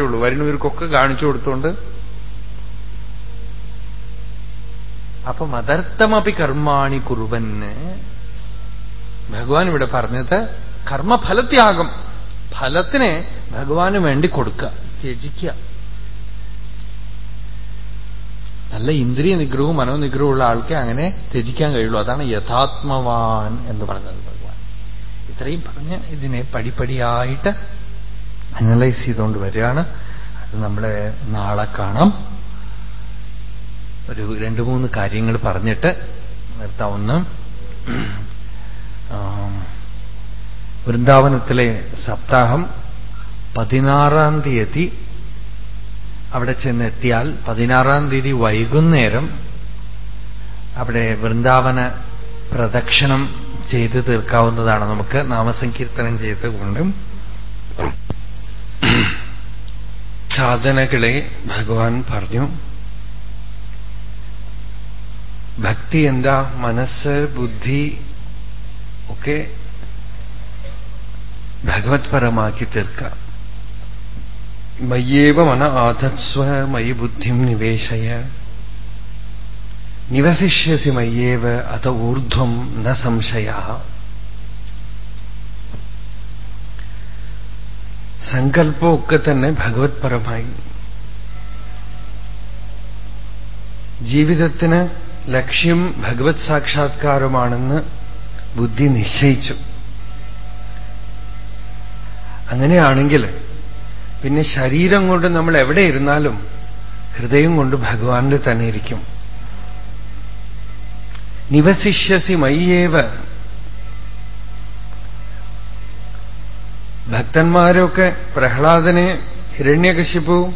ഉള്ളൂ. വരുന്നവർക്കൊക്കെ കാണിച്ചു കൊടുത്തുകൊണ്ട് അപ്പൊ മതർത്ഥമപി കർമാണി കുറുവന്. ഭഗവാൻ ഇവിടെ പറഞ്ഞത് കർമ്മഫലത്യാഗം. ഫലത്തിനെ ഭഗവാന് വേണ്ടി കൊടുക്കുക ത്യജിക്കുക നല്ല ഇന്ദ്രിയ നിഗ്രഹവും മനോനിഗ്രഹവും ഉള്ള ആൾക്ക് അങ്ങനെ ത്യജിക്കാൻ കഴിയുള്ളൂ. അതാണ് യഥാത്മവാൻ എന്ന് പറഞ്ഞത് ഭഗവാൻ. ഇത്രയും പറഞ്ഞ് ഇതിനെ പടിപ്പടിയായിട്ട് അനലൈസ് ചെയ്തുകൊണ്ട് വരികയാണ്. അത് നമ്മളെ നാളെ കാണാം. ഒരു രണ്ട് മൂന്ന് കാര്യങ്ങൾ പറഞ്ഞിട്ട് നിർത്താവുന്ന വൃന്ദാവനത്തിലെ സപ്താഹം പതിനാറാം തീയതി അവിടെ ചെന്നെത്തിയാൽ പതിനാറാം തീയതി വൈകുന്നേരം അവിടെ വൃന്ദാവന പ്രദക്ഷിണം ചെയ്ത് തീർക്കാവുന്നതാണ് നമുക്ക് നാമസങ്കീർത്തനം ചെയ്തുകൊണ്ട്. സാധനകളെ ഭഗവാൻ പറഞ്ഞു. ഭക്തി എന്താ? മനസ്സ് ബുദ്ധി ഒക്കെ ഭഗവത്പരമാക്കി തീർക്കാം. മയ്യേവ മന ആധത്സ്വ മയി ബുദ്ധിം നിവേശയ. നിവസിഷ്യസി മയ്യേവ അത ഊർധ്വം ന സംശയ. സങ്കല്പമൊക്കെ തന്നെ ഭഗവത് പരമായി. ജീവിതത്തിന് ലക്ഷ്യം ഭഗവത് സാക്ഷാത്കാരമാണെന്ന് ബുദ്ധി നിശ്ചയിച്ചു. അങ്ങനെയാണെങ്കിൽ പിന്നെ ശരീരം കൊണ്ട് നമ്മൾ എവിടെ ഇരുന്നാലും ഹൃദയം കൊണ്ട് ഭഗവാന്റെ തന്നെ ഇരിക്കും. നിവസിഷ്യസി മയ്യേവ ഭക്തന്മാരൊക്കെ പ്രഹ്ലാദനെ ഹിരണ്യകശിപ്പു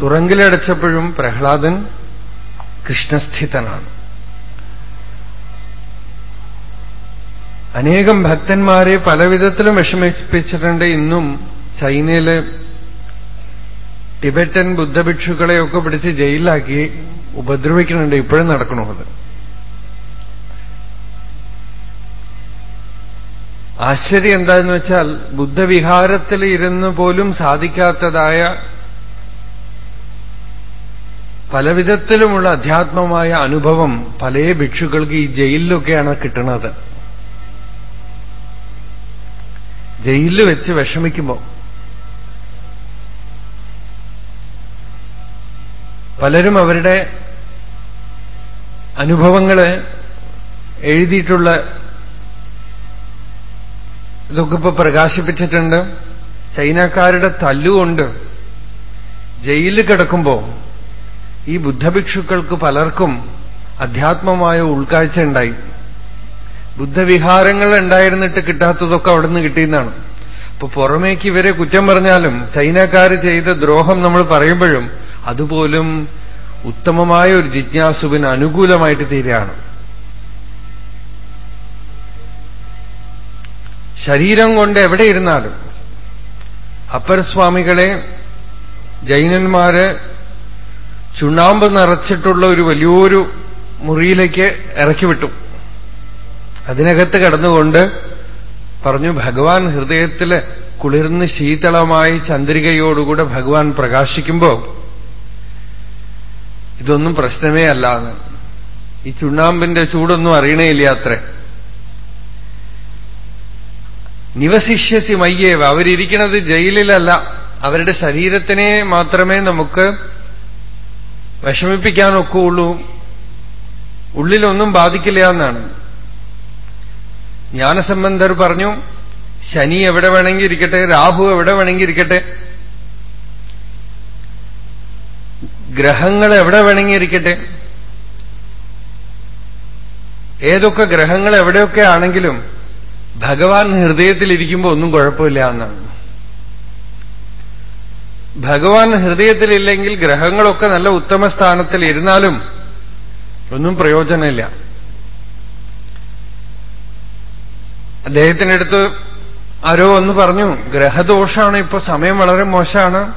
തുറങ്കിലടച്ചപ്പോഴും പ്രഹ്ലാദൻ കൃഷ്ണസ്ഥിതനാണ്. അനേകം ഭക്തന്മാരെ പലവിധത്തിലും വിഷമിപ്പിച്ചിട്ടുണ്ട്. ഇന്നും ചൈനയിലെ ടിബറ്റൻ ബുദ്ധഭിക്ഷുക്കളെയൊക്കെ പിടിച്ച് ജയിലിലാക്കി ഉപദ്രവിക്കുന്നുണ്ട്. ഇപ്പോഴും നടക്കണോ അത് ആശ്ചര്യം എന്താന്ന് വെച്ചാൽ ബുദ്ധവിഹാരത്തിൽ ഇരുന്ന് പോലും സാധിക്കാത്തതായ പലവിധത്തിലുമുള്ള അധ്യാത്മമായ അനുഭവം പല ഭിക്ഷുക്കൾക്ക് ഈ ജയിലിലൊക്കെയാണ് കിട്ടുന്നത് ജയിലിൽ വെച്ച് വിഷമിക്കുമ്പോൾ പലരും അവരുടെ അനുഭവങ്ങളെ എഴുതിയിട്ടുള്ള ഇതൊക്കെ ഇപ്പൊ പ്രകാശിപ്പിച്ചിട്ടുണ്ട്. ചൈനക്കാരുടെ തല്ലുകൊണ്ട് ജയിലിൽ കിടക്കുമ്പോ ഈ ബുദ്ധഭിക്ഷുക്കൾക്ക് പലർക്കും അധ്യാത്മമായ ഉൾക്കാഴ്ച ഉണ്ടായി. ബുദ്ധവിഹാരങ്ങൾ ഉണ്ടായിരുന്നിട്ട് കിട്ടാത്തതൊക്കെ അവിടെ നിന്ന് കിട്ടിയെന്നാണ്. അപ്പൊ പുറമേക്ക് ഇവരെ കുറ്റം പറഞ്ഞാലും ചൈനക്കാർ ചെയ്ത ദ്രോഹം നമ്മൾ പറയുമ്പോഴും അതുപോലും ഉത്തമമായ ഒരു ജിജ്ഞാസുവിന് അനുകൂലമായിട്ട് തീരുകയാണ്. ശരീരം കൊണ്ട് എവിടെ ഇരുന്നാലും അപ്പരസ്വാമികളെ ജൈനന്മാര് ചുണ്ണാമ്പ് നിറച്ചിട്ടുള്ള ഒരു വലിയൊരു മുറിയിലേക്ക് ഇറക്കിവിട്ടു അതിനകത്ത് കടന്നുകൊണ്ട് പറഞ്ഞു ഭഗവാൻ ഹൃദയത്തിൽ കുളിർന്ന് ശീതളമായി ചന്ദ്രികയോടുകൂടെ ഭഗവാൻ പ്രകാശിക്കുമ്പോൾ ഇതൊന്നും പ്രശ്നമേ അല്ലാന്ന് ഈ ചുണ്ണാമ്പിന്റെ ചൂടൊന്നും അറിയണേയില്ല അത്രേ. നിവസിഷ്യസി മയ്യേവ. അവരിയ്ക്കുന്നത് ജയിലിലല്ല. അവരുടെ ശരീരത്തിനെ മാത്രമേ നമുക്ക് വിഷമിപ്പിക്കാനൊക്കെയുള്ളൂ ഉള്ളിലൊന്നും ബാധിക്കില്ല എന്നാണ്. ജ്ഞാനസംബന്ധർ പറഞ്ഞു ശനി എവിടെ വേണമെങ്കിൽ ഇരിക്കട്ടെ രാഹു എവിടെ വേണമെങ്കിൽ ഇരിക്കട്ടെ ഗ്രഹങ്ങൾ എവിടെ വേണമെങ്കിൽ ഇരിക്കട്ടെ ഏതൊക്കെ ഗ്രഹങ്ങൾ എവിടെയൊക്കെ ആണെങ്കിലും ഭഗവാൻ ഹൃദയത്തിലിരിക്കുമ്പോൾ ഒന്നും കുഴപ്പമില്ല എന്നാണ്. ഭഗവാൻ ഹൃദയത്തിലില്ലെങ്കിൽ ഗ്രഹങ്ങളൊക്കെ നല്ല ഉത്തമ സ്ഥാനത്തിൽ ഇരുന്നാലും ഒന്നും പ്രയോജനമില്ല. അദ്ദേഹത്തിനടുത്ത് ആരോ ഒന്ന് പറഞ്ഞു ഗ്രഹദോഷമാണ് ഇപ്പൊ സമയം വളരെ മോശമാണ്.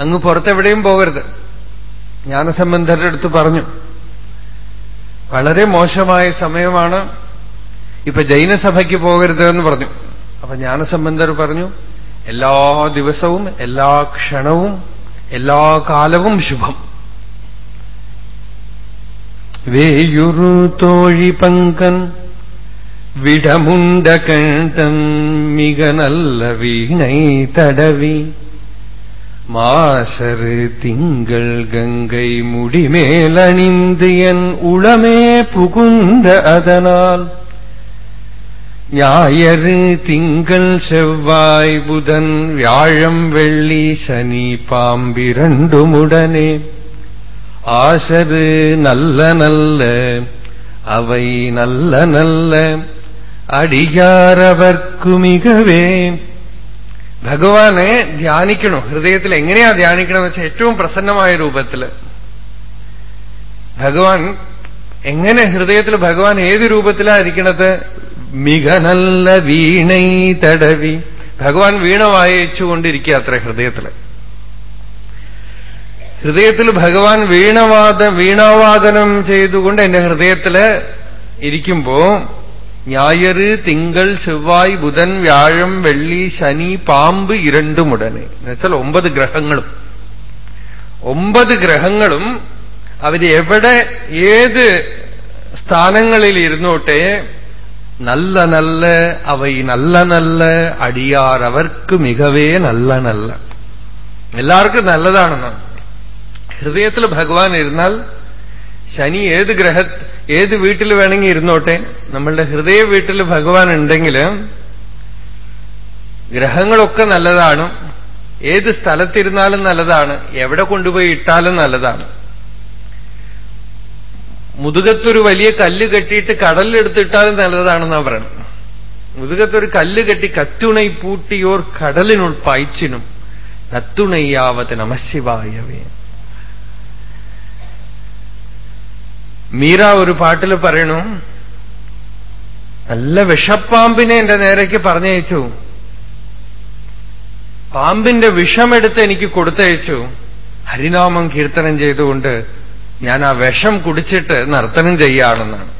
അങ്ങ് പുറത്തെവിടെയും പോകരുത്. ജ്ഞാനസംബന്ധരുടെ അടുത്ത് പറഞ്ഞു വളരെ മോശമായ സമയമാണ്. ഇപ്പൊ ജൈനസഭയ്ക്ക് പോകരുത് എന്ന് പറഞ്ഞു അപ്പൊ ജ്ഞാനസംബന്ധർ പറഞ്ഞു എല്ലാ ദിവസവും എല്ലാ ക്ഷണവും എല്ലാ കാലവും ശുഭം വേയുറു തോഴി പങ്കൻ വിടമുണ്ട കണ്ടം മിക നല്ല വീണை തടവി மாசரு திங்கள் கங்கை முடிமேலணிந்து என் உளமே புகுந்த அதனால் ஞாயறு திங்கள் செவ்வாய் புதன் வியாழம் வெள்ளி சனி பாம்பிரண்டுமுடனே ஆசரு நல்ல நல்ல அவை நல்ல நல்ல അടിയാറവർക്കു മികവേ ഭഗവാനെ ധ്യാനിക്കണോ ഹൃദയത്തിൽ എങ്ങനെയാ ധ്യാനിക്കണമെന്ന് വെച്ചാൽ ഏറ്റവും പ്രസന്നമായ രൂപത്തില് ഭഗവാൻ എങ്ങനെ ഹൃദയത്തിൽ ഭഗവാൻ ഏത് രൂപത്തിലാ ഇരിക്കണത് മിക നല്ല വീണൈ തടവി. ഭഗവാൻ വീണ വായിച്ചുകൊണ്ടിരിക്കുക അത്ര ഹൃദയത്തിൽ ഹൃദയത്തിൽ ഭഗവാൻ വീണവാദ വീണാവാദനം ചെയ്തുകൊണ്ട് എന്റെ ഹൃദയത്തിൽ ഇരിക്കുമ്പോ ഞായറ് തിങ്കൾ ചെവ്വായ് ബുധൻ വ്യാഴം വെള്ളി ശനി പാമ്പ് ഇരണ്ടുമുടനെ എന്നുവെച്ചാൽ ഒമ്പത് ഗ്രഹങ്ങളും. ഒമ്പത് ഗ്രഹങ്ങളും അവർ എവിടെ ഏത് സ്ഥാനങ്ങളിൽ ഇരുന്നോട്ടെ നല്ല നല്ല അവ നല്ല നല്ല അടിയാർ അവർക്ക് മികവേ നല്ല നല്ല എല്ലാവർക്കും നല്ലതാണെന്നാണ് ഹൃദയത്തിൽ ഭഗവാൻ ഇരുന്നാൽ ശനി ഏത് ഗ്രഹ ഏത് വീട്ടിൽ വേണമെങ്കിൽ ഇരുന്നോട്ടെ നമ്മളുടെ ഹൃദയ വീട്ടിൽ ഭഗവാൻ ഉണ്ടെങ്കിൽ ഗ്രഹങ്ങളൊക്കെ നല്ലതാണ് ഏത് സ്ഥലത്തിരുന്നാലും നല്ലതാണ് എവിടെ കൊണ്ടുപോയി ഇട്ടാലും നല്ലതാണ്. മുതുകത്തൊരു വലിയ കല്ല് കെട്ടിയിട്ട് കടലിലെടുത്തിട്ടാലും നല്ലതാണെന്നാ പറയണം. മുതുകത്തൊരു കല്ല് കെട്ടി കത്തുണൈ പൂട്ടിയോർ കടലിനുൾ പായ്ച്ചിനും നത്തുണയ്യാവത് നമശിവായവേ മീര ഒരു പാട്ടിൽ പറയണു നല്ല വിഷപ്പാമ്പിനെ എന്റെ നേരേക്ക് പറഞ്ഞയച്ചു. പാമ്പിന്റെ വിഷമെടുത്ത് എനിക്ക് കൊടുത്തയച്ചു. ഹരിനാമം കീർത്തനം ചെയ്തുകൊണ്ട് ഞാൻ ആ വിഷം കുടിച്ചിട്ട് നർത്തനം ചെയ്യാണെന്നാണ്.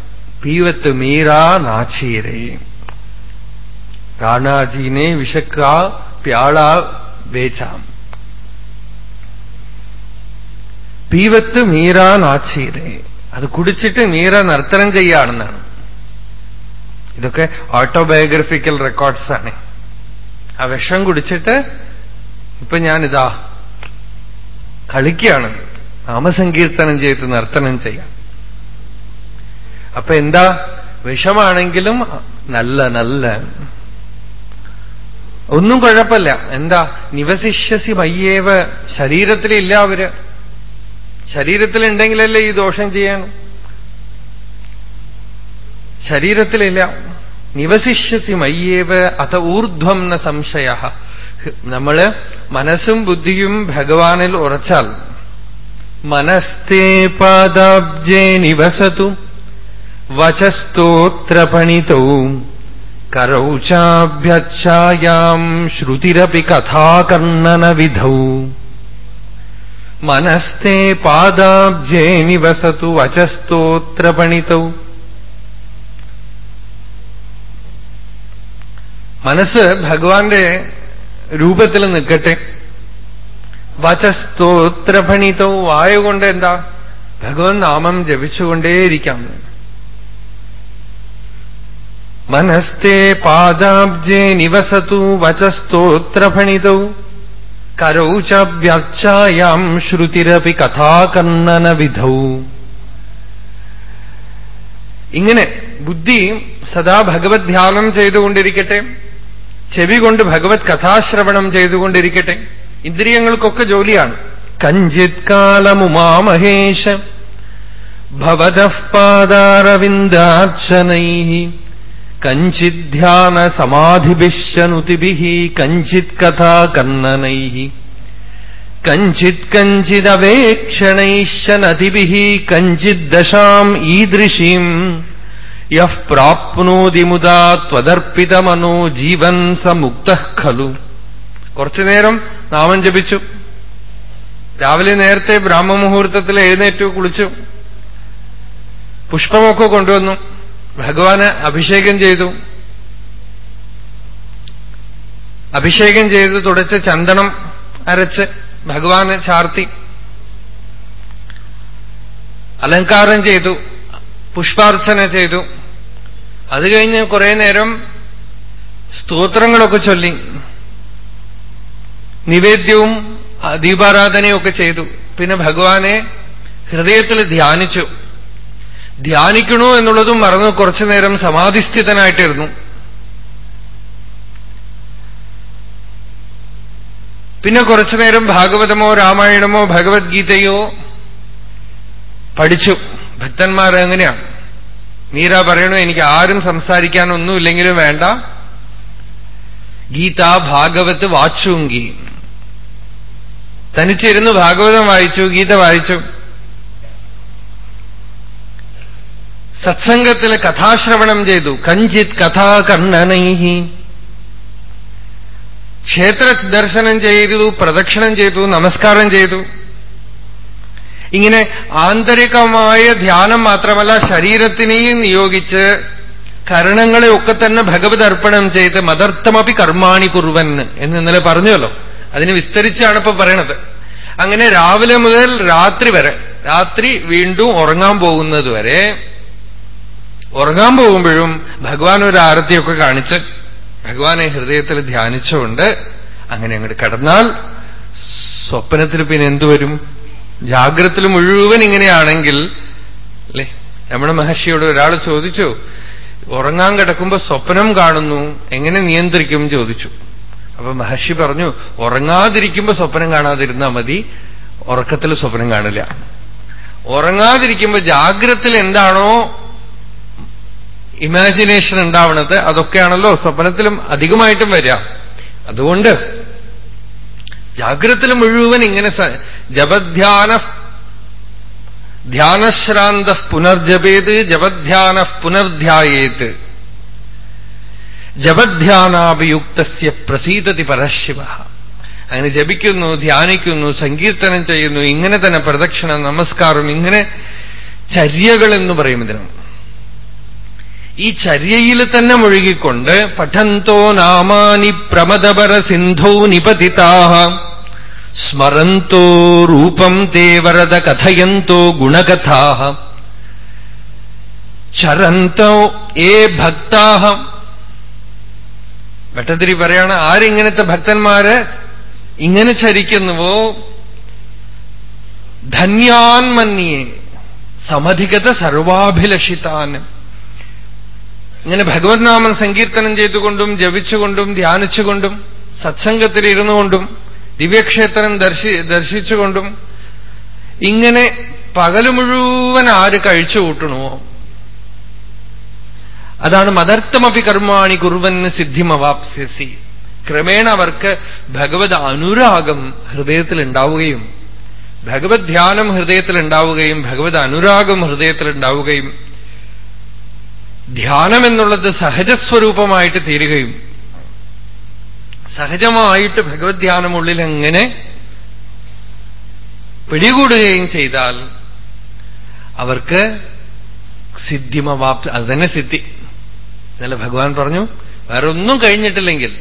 പീവത്ത് മീരാ നാച്ചീരേ റാണാജീനെ വിശക്ക പ്യാള വേച്ചാം പീവത്ത് മീരാ നാച്ചീരേ അത് കുടിച്ചിട്ട് മീര നർത്തനം ചെയ്യാണെന്നാണ്. ഇതൊക്കെ ഓട്ടോബയോഗ്രഫിക്കൽ റെക്കോർഡ്സാണ് ആ വിഷം കുടിച്ചിട്ട് ഇപ്പൊ ഞാനിതാ കളിക്കുകയാണ്. നാമസങ്കീർത്തനം ചെയ്ത് നർത്തനം ചെയ്യാം. അപ്പൊ എന്താ? വിഷമാണെങ്കിലും നല്ല നല്ല. ഒന്നും കുഴപ്പമില്ല. എന്താ? നിവസിഷ്യസി മയ്യേവ ശരീരത്തിലില്ല അവർ ശരീരത്തിലുണ്ടെങ്കിലല്ലേ ഈ ദോഷം ചെയ്യാൻ? ശരീരത്തിലില്ല. നിവസിഷ്യസി മയ്യേവ അത ഊർധ്വം ന സംശയ നമ്മൾ മനസ്സും ബുദ്ധിയും ഭഗവാനിൽ ഉറച്ചാൽ മനസ്തേ പാദാബ്ജേ നിവസതു വചസ്തോത്രപണിതൗ. കരൗ ചാഭ്യച്ഛായാം ശ്രുതിരപി കഥാകർണന വിധൗ മനസ്തേ പാദാബ്ജേ നിവസതു വചസ്തോത്രപണിതൗ. മനസ്സ് ഭഗവാന്റെ രൂപത്തിൽ നിൽക്കട്ടെ. വചസ്തോത്രഭണിതോ വായ കൊണ്ട് എന്താ ഭഗവൻ നാമം ജപിച്ചുകൊണ്ടേയിരിക്കാം. മനസ്തേ പാദാബ്ജേ നിവസതു വചസ്തോത്രഭണിതൗ. കരൗ ച വ്യാച്ഛായാം ശ്രുതിരപി കഥാകർണന വിധൗ ഇങ്ങനെ ബുദ്ധി സദാ ഭഗവത് ധ്യാനം ചെയ്തുകൊണ്ടിരിക്കട്ടെ. ചെവി കൊണ്ട് ഭഗവത് കഥാശ്രവണം ചെയ്തുകൊണ്ടിരിക്കട്ടെ. ഇന്ദ്രിയങ്ങൾക്കൊക്കെ ജോലിയാണ്. കഞ്ചിത് കാലമുമാമഹേശ ഭവതഃപാദാരവിന്ദാർച്ചനൈ കഞ്ചിത് ധ്യാന സമാധിഭിശ്ശനുതിഭി കഞ്ചിത് കഥാ കന്നനൈ കഞ്ചിത് കഞ്ചിദവേക്ഷണൈശ്ചനതിഭി കഞ്ചിത് ദശാം ഈദൃശീം യഃ പ്രാപ്നോതി മുദാ ത്വദർപ്പിതമനോ ജീവൻ സമുക്ത ഖലു. കുറച്ചുനേരം നാമം ജപിച്ചു. രാവിലെ നേരത്തെ ബ്രാഹ്മമുഹൂർത്തത്തിൽ എഴുന്നേറ്റു കുളിച്ചു. പുഷ്പമൊക്കെ കൊണ്ടുവന്നു. ഭഗവാന് അഭിഷേകം ചെയ്തു. അഭിഷേകം ചെയ്ത് തുടച്ച് ചന്ദനം അരച്ച് ഭഗവാന് ചാർത്തി. അലങ്കാരം ചെയ്തു. പുഷ്പാർച്ചന ചെയ്തു. അത് കഴിഞ്ഞ് കുറേ നേരം സ്തോത്രങ്ങളൊക്കെ ചൊല്ലി. നിവേദ്യവും ദീപാരാധനയും ഒക്കെ ചെയ്തു. പിന്നെ ഭഗവാനെ ഹൃദയത്തിൽ ധ്യാനിച്ചു. ധ്യാനിക്കണു എന്നുള്ളതും മറന്നു കുറച്ചു നേരം സമാധിസ്ഥിതനായിട്ടിരുന്നു. പിന്നെ കുറച്ചു നേരം ഭാഗവതമോ രാമായണമോ ഭഗവത്ഗീതയോ പഠിച്ചു. ഭക്തന്മാർ എങ്ങനെയാണ്? മീര പറയണു എനിക്ക് ആരും സംസാരിക്കാനൊന്നുമില്ലെങ്കിലും വേണ്ട. ഗീത ഭാഗവത് വാച്ചുങ്കി. തനിച്ചിരുന്ന് ഭാഗവതം വായിച്ചു ഗീത വായിച്ചു. സത്സംഗത്തിൽ കഥാശ്രവണം ചെയ്തു. കഞ്ചിത് കഥാകർണനൈഹി. ക്ഷേത്ര ദർശനം ചെയ്തു പ്രദക്ഷിണം ചെയ്തു നമസ്കാരം ചെയ്തു. ഇങ്ങനെ ആന്തരികമായ ധ്യാനം മാത്രമല്ല ശരീരത്തിനെയും നിയോഗിച്ച് കരണങ്ങളെ ഒക്കെ തന്നെ ഭഗവത് അർപ്പണം ചെയ്ത് മതർത്ഥമപി കർമാണി കുറുവൻ എന്ന് ഇന്നലെ പറഞ്ഞല്ലോ. അതിന് വിസ്തരിച്ചാണ് ഇപ്പൊ പറയണത്. അങ്ങനെ രാവിലെ മുതൽ രാത്രി വരെ രാത്രി വീണ്ടും ഉറങ്ങാൻ പോകുന്നത് വരെ ഉറങ്ങാൻ പോകുമ്പോഴും ഭഗവാൻ ഒരു ആരത്തിയൊക്കെ കാണിച്ച് ഭഗവാനെ ഹൃദയത്തിൽ ധ്യാനിച്ചുകൊണ്ട് അങ്ങനെ അങ്ങോട്ട് കടന്നാൽ സ്വപ്നത്തിൽ പിന്നെ എന്തുവരും ജാഗ്രത്തിൽ മുഴുവൻ ഇങ്ങനെയാണെങ്കിൽ അല്ലേ? രമണ മഹർഷിയോട് ഒരാൾ ചോദിച്ചു ഉറങ്ങാൻ കിടക്കുമ്പോ സ്വപ്നം കാണുന്നു എങ്ങനെ നിയന്ത്രിക്കും? ചോദിച്ചു. അപ്പൊ മഹർഷി പറഞ്ഞു ഉറങ്ങാതിരിക്കുമ്പോ സ്വപ്നം കാണാതിരുന്നാ മതി ഉറക്കത്തിൽ സ്വപ്നം കാണില്ല. ഉറങ്ങാതിരിക്കുമ്പോ ജാഗ്രത്തിൽ എന്താണോ ഇമാജിനേഷൻ ഉണ്ടാവണത് അതൊക്കെയാണല്ലോ സ്വപ്നത്തിലും അധികമായിട്ടും വരിക. അതുകൊണ്ട് ജാഗ്രത്തിൽ മുഴുവൻ ഇങ്ങനെ ജപധ്യാന ധ്യാനശ്രാന്ത പുനർജപേത് ജപധ്യാന പുനർധ്യായേത്. ജപധ്യാനാഭിയുക്തസ്യ പ്രസീതതി പരശിവ. അങ്ങനെ ജപിക്കുന്നു ധ്യാനിക്കുന്നു സങ്കീർത്തനം ചെയ്യുന്നു ഇങ്ങനെ തന്നെ പ്രദക്ഷിണം നമസ്കാരം ഇങ്ങനെ ചര്യകൾ എന്ന് പറയും ഇതിനും ഈ ചര്യയിൽ തന്നെ മുഴുകിക്കൊണ്ട് പഠന്തോ നാമാനി പ്രമദപര സിന്ധോ നിപതിതാഹ. സ്മരന്തോ രൂപം തേവരത കഥയന്തോ ഗുണകഥാ ചരന്തോ ഏ ഭക്താഹ. ഭട്ടതിരി പറയാണ് ആരിങ്ങനത്തെ ഭക്തന്മാര് ഇങ്ങനെ ചരിക്കുന്നുവോ? ധന്യാൻ മന്യേ സമധികത സർവാഭിലഷിതാൻ. ഇങ്ങനെ ഭഗവത് നാമം സങ്കീർത്തനം ചെയ്തുകൊണ്ടും ജപിച്ചുകൊണ്ടും ധ്യാനിച്ചുകൊണ്ടും സത്സംഗത്തിലിരുന്നുകൊണ്ടും ദിവ്യക്ഷേത്രം ദർശി ദർശിച്ചുകൊണ്ടും ഇങ്ങനെ പകൽ മുഴുവൻ ആര് കഴിച്ചു കൂട്ടണമോ അതാണ് മതർത്ഥമപി കർമാണി കുറുവന് സിദ്ധിമവാപ്സ്യസി. ക്രമേണ അവർക്ക് ഭഗവത് അനുരാഗം ഹൃദയത്തിൽ ഉണ്ടാവുകയും ഭഗവത് ധ്യാനം ഹൃദയത്തിൽ ഉണ്ടാവുകയും ഭഗവത് അനുരാഗം ഹൃദയത്തിൽ ഉണ്ടാവുകയും ധ്യാനം എന്നുള്ളത് സഹജസ്വരൂപമായിട്ട് തീരുകയും സഹജമായിട്ട് ഭഗവത് ധ്യാനമുള്ളിൽ എങ്ങനെ പിടികൂടുകയും ചെയ്താൽ അവർക്ക് സിദ്ധിമവാപ്തി അത് തന്നെ സിദ്ധി എന്നല്ല ഭഗവാൻ പറഞ്ഞു? വേറെ ഒന്നും കഴിഞ്ഞിട്ടില്ലെങ്കിൽ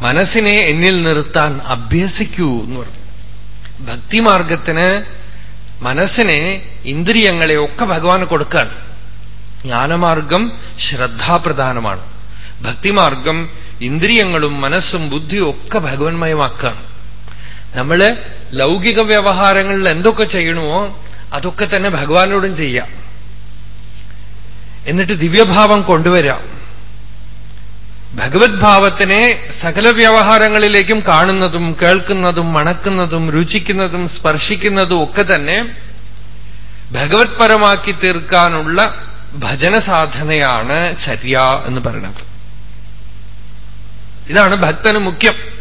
മനസ്സിനെ എന്നിൽ നിർത്താൻ അഭ്യസിക്കൂ എന്ന് പറഞ്ഞു. ഭക്തിമാർഗത്തിന് മനസ്സിനെ ഇന്ദ്രിയങ്ങളെ ഒക്കെ ഭഗവാൻ കൊടുക്കാണ് ജ്ഞാനമാർഗം ശ്രദ്ധാപ്രധാനമാണ്. ഭക്തിമാർഗം ഇന്ദ്രിയങ്ങളും മനസ്സും ബുദ്ധിയും ഒക്കെ ഭഗവന്മയമാക്കാണ്. നമ്മൾ ലൗകിക വ്യവഹാരങ്ങളിൽ എന്തൊക്കെ ചെയ്യണമോ അതൊക്കെ തന്നെ ഭഗവാനോടും ചെയ്യാം. എന്നിട്ട് ദിവ്യഭാവം കൊണ്ടുവരാം. ഭഗവത് ഭാവത്തിനെ സകല വ്യവഹാരങ്ങളിലേക്കും കാണുന്നതും കേൾക്കുന്നതും മണക്കുന്നതും രുചിക്കുന്നതും സ്പർശിക്കുന്നതും ഒക്കെ തന്നെ ഭഗവത് പരമാക്കി തീർക്കാനുള്ള ഭജന സാധനയാണ് ചര്യ എന്ന് പറയുന്നത്. ഇതാണ് ഭക്തന് മുഖ്യം.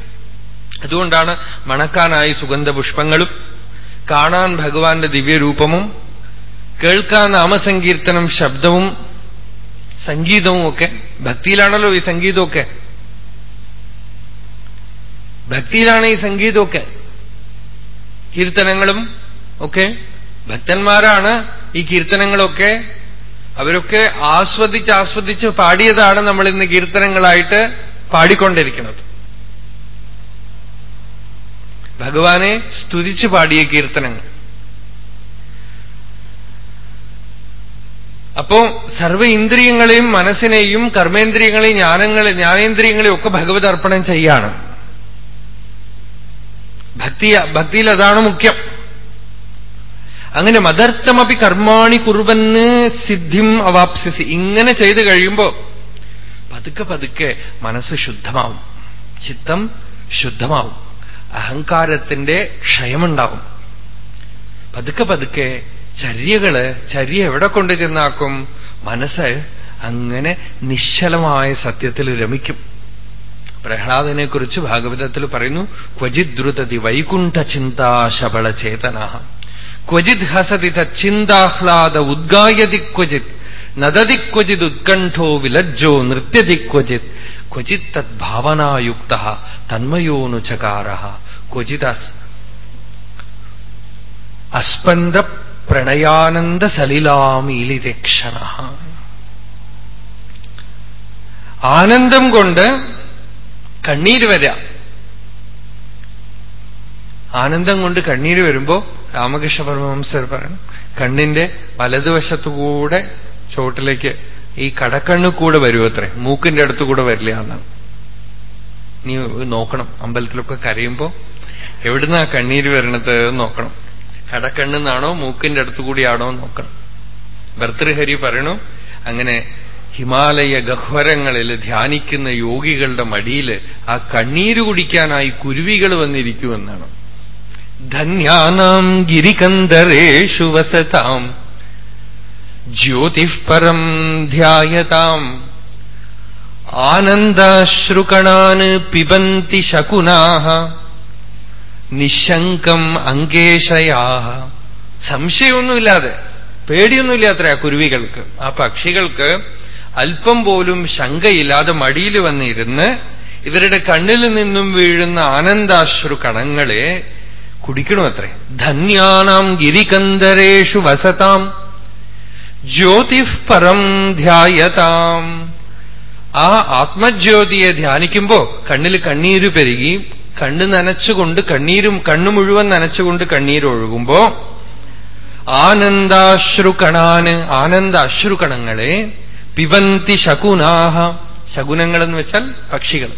അതുകൊണ്ടാണ് മണക്കാനായി സുഗന്ധപുഷ്പങ്ങളും കാണാൻ ഭഗവാന്റെ ദിവ്യരൂപമും കേൾക്കാൻ നാമസങ്കീർത്തനം ശബ്ദവും സംഗീതവും ഒക്കെ ഭക്തിയിലാണല്ലോ ഈ സംഗീതമൊക്കെ. ഭക്തിയിലാണ് ഈ സംഗീതമൊക്കെ. കീർത്തനങ്ങളും ഒക്കെ ഭക്തന്മാരാണ് ഈ കീർത്തനങ്ങളൊക്കെ. അവരൊക്കെ ആസ്വദിച്ച് ആസ്വദിച്ച് പാടിയതാണ് നമ്മൾ ഇന്ന് കീർത്തനങ്ങളായിട്ട് പാടിക്കൊണ്ടിരിക്കുന്നത്. ഭഗവാനെ സ്തുതിച്ച് പാടിയ കീർത്തനങ്ങൾ. അപ്പോ സർവ ഇന്ദ്രിയങ്ങളെയും മനസ്സിനെയും കർമ്മേന്ദ്രിയങ്ങളെയും ജ്ഞാനങ്ങളെ ജ്ഞാനേന്ദ്രിയങ്ങളെയും ഒക്കെ ഭഗവത് അർപ്പണം ചെയ്യാണ്. ഭക്തി ഭക്തിയിൽ അതാണ് മുഖ്യം. അങ്ങനെ മതർത്ഥമപി കർമാണി കുറുവെന്ന് സിദ്ധിം അവാപ്സിസി ഇങ്ങനെ ചെയ്തു കഴിയുമ്പോ പതുക്കെ പതുക്കെ മനസ്സ് ശുദ്ധമാവും. ചിത്തം ശുദ്ധമാവും. അഹങ്കാരത്തിന്റെ ക്ഷയമുണ്ടാവും. പതുക്കെ പതുക്കെ ചര്യകൾ ചര്യ എവിടെ കൊണ്ടു ചെന്നാക്കും? മനസ്സ് അങ്ങനെ നിശ്ചലമായ സത്യത്തിൽ രമിക്കും. പ്രഹ്ലാദനെ കുറിച്ച് ഭാഗവതത്തിൽ പറയുന്നു ക്വചിദ്രുതതി വൈകുണ്ഠ ചിന്താശബള ചേതന. ക്വചിത് ഹസതി തച്ചിന്താഹ്ലാദ ഉദ്ഗായതി ക്വചിത്. നദതി ക്വചിത് ഉത്കണ്ഠോ വിലജ്ജോ നൃത്യതി ക്വചിത്. ക്വചിത് തദ്ഭാവനായുക്ത തന്മയോനു ചകാര. ക്വചിത് അസ്പന്ദ പ്രണയാനന്ദ സലിലാമീലിരക്ഷണ ആനന്ദം കൊണ്ട് കണ്ണീര് വരാം. ആനന്ദം കൊണ്ട് കണ്ണീര് വരുമ്പോ രാമകൃഷ്ണ പരമഹംസർ പറയണം കണ്ണിന്റെ വലതുവശത്തുകൂടെ ചോട്ടിലേക്ക് ഈ കടക്കണ്ണു കൂടെ വരുമത്രേ മൂക്കിന്റെ അടുത്ത് കൂടെ വരില്ല എന്നാണ്. നീ നോക്കണം അമ്പലത്തിലൊക്കെ കരയുമ്പോ എവിടുന്നാ കണ്ണീര് വരണത് നോക്കണം. കടക്കണ്ണെന്നാണോ മൂക്കിന്റെ അടുത്തുകൂടിയാണോ നോക്കണം. ഭർത്തൃഹരി പറയണു അങ്ങനെ ഹിമാലയ ഗഹ്വരങ്ങളിൽ ധ്യാനിക്കുന്ന യോഗികളുടെ മടിയിൽ ആ കണ്ണീര് കുടിക്കാനായി കുരുവികൾ വന്നിരിക്കുമെന്നാണ്. ധന്യാനാം ഗിരികന്ധരേഷു വസതാം ജ്യോതിഷ്പരം ധ്യായതാം. ആനന്ദാശ്രുകണാന് പിബന്തി ശകുനാഹ നിശങ്കം അങ്കേശയാ സംശയമൊന്നുമില്ലാതെ പേടിയൊന്നുമില്ലാത്ര ആ കുരുവികൾക്ക്. ആ പക്ഷികൾക്ക് അല്പം പോലും ശങ്കയില്ലാതെ മടിയിൽ വന്നിരുന്ന് ഇവരുടെ കണ്ണിൽ നിന്നും വീഴുന്ന ആനന്ദാശ്രു കണങ്ങളെ കുടിക്കണമത്രേ. ധന്യാനാം ഗിരികന്ധരേഷു വസതാം. ജ്യോതിഃ പരം ധ്യായതാം. ആ ആത്മജ്യോതിയെ ധ്യാനിക്കുമ്പോ കണ്ണിൽ കണ്ണീര് പെരുകി കണ്ണ് നനച്ചുകൊണ്ട് കണ്ണീരും കണ്ണു മുഴുവൻ നനച്ചുകൊണ്ട് കണ്ണീരൊഴുകുമ്പോ ആനന്ദാശ്രുകണാന് ആനന്ദാശ്രുകണങ്ങളെ പിബന്തി ശകുനാഹ. ശകുനങ്ങളെന്ന് വെച്ചാൽ പക്ഷികൾ.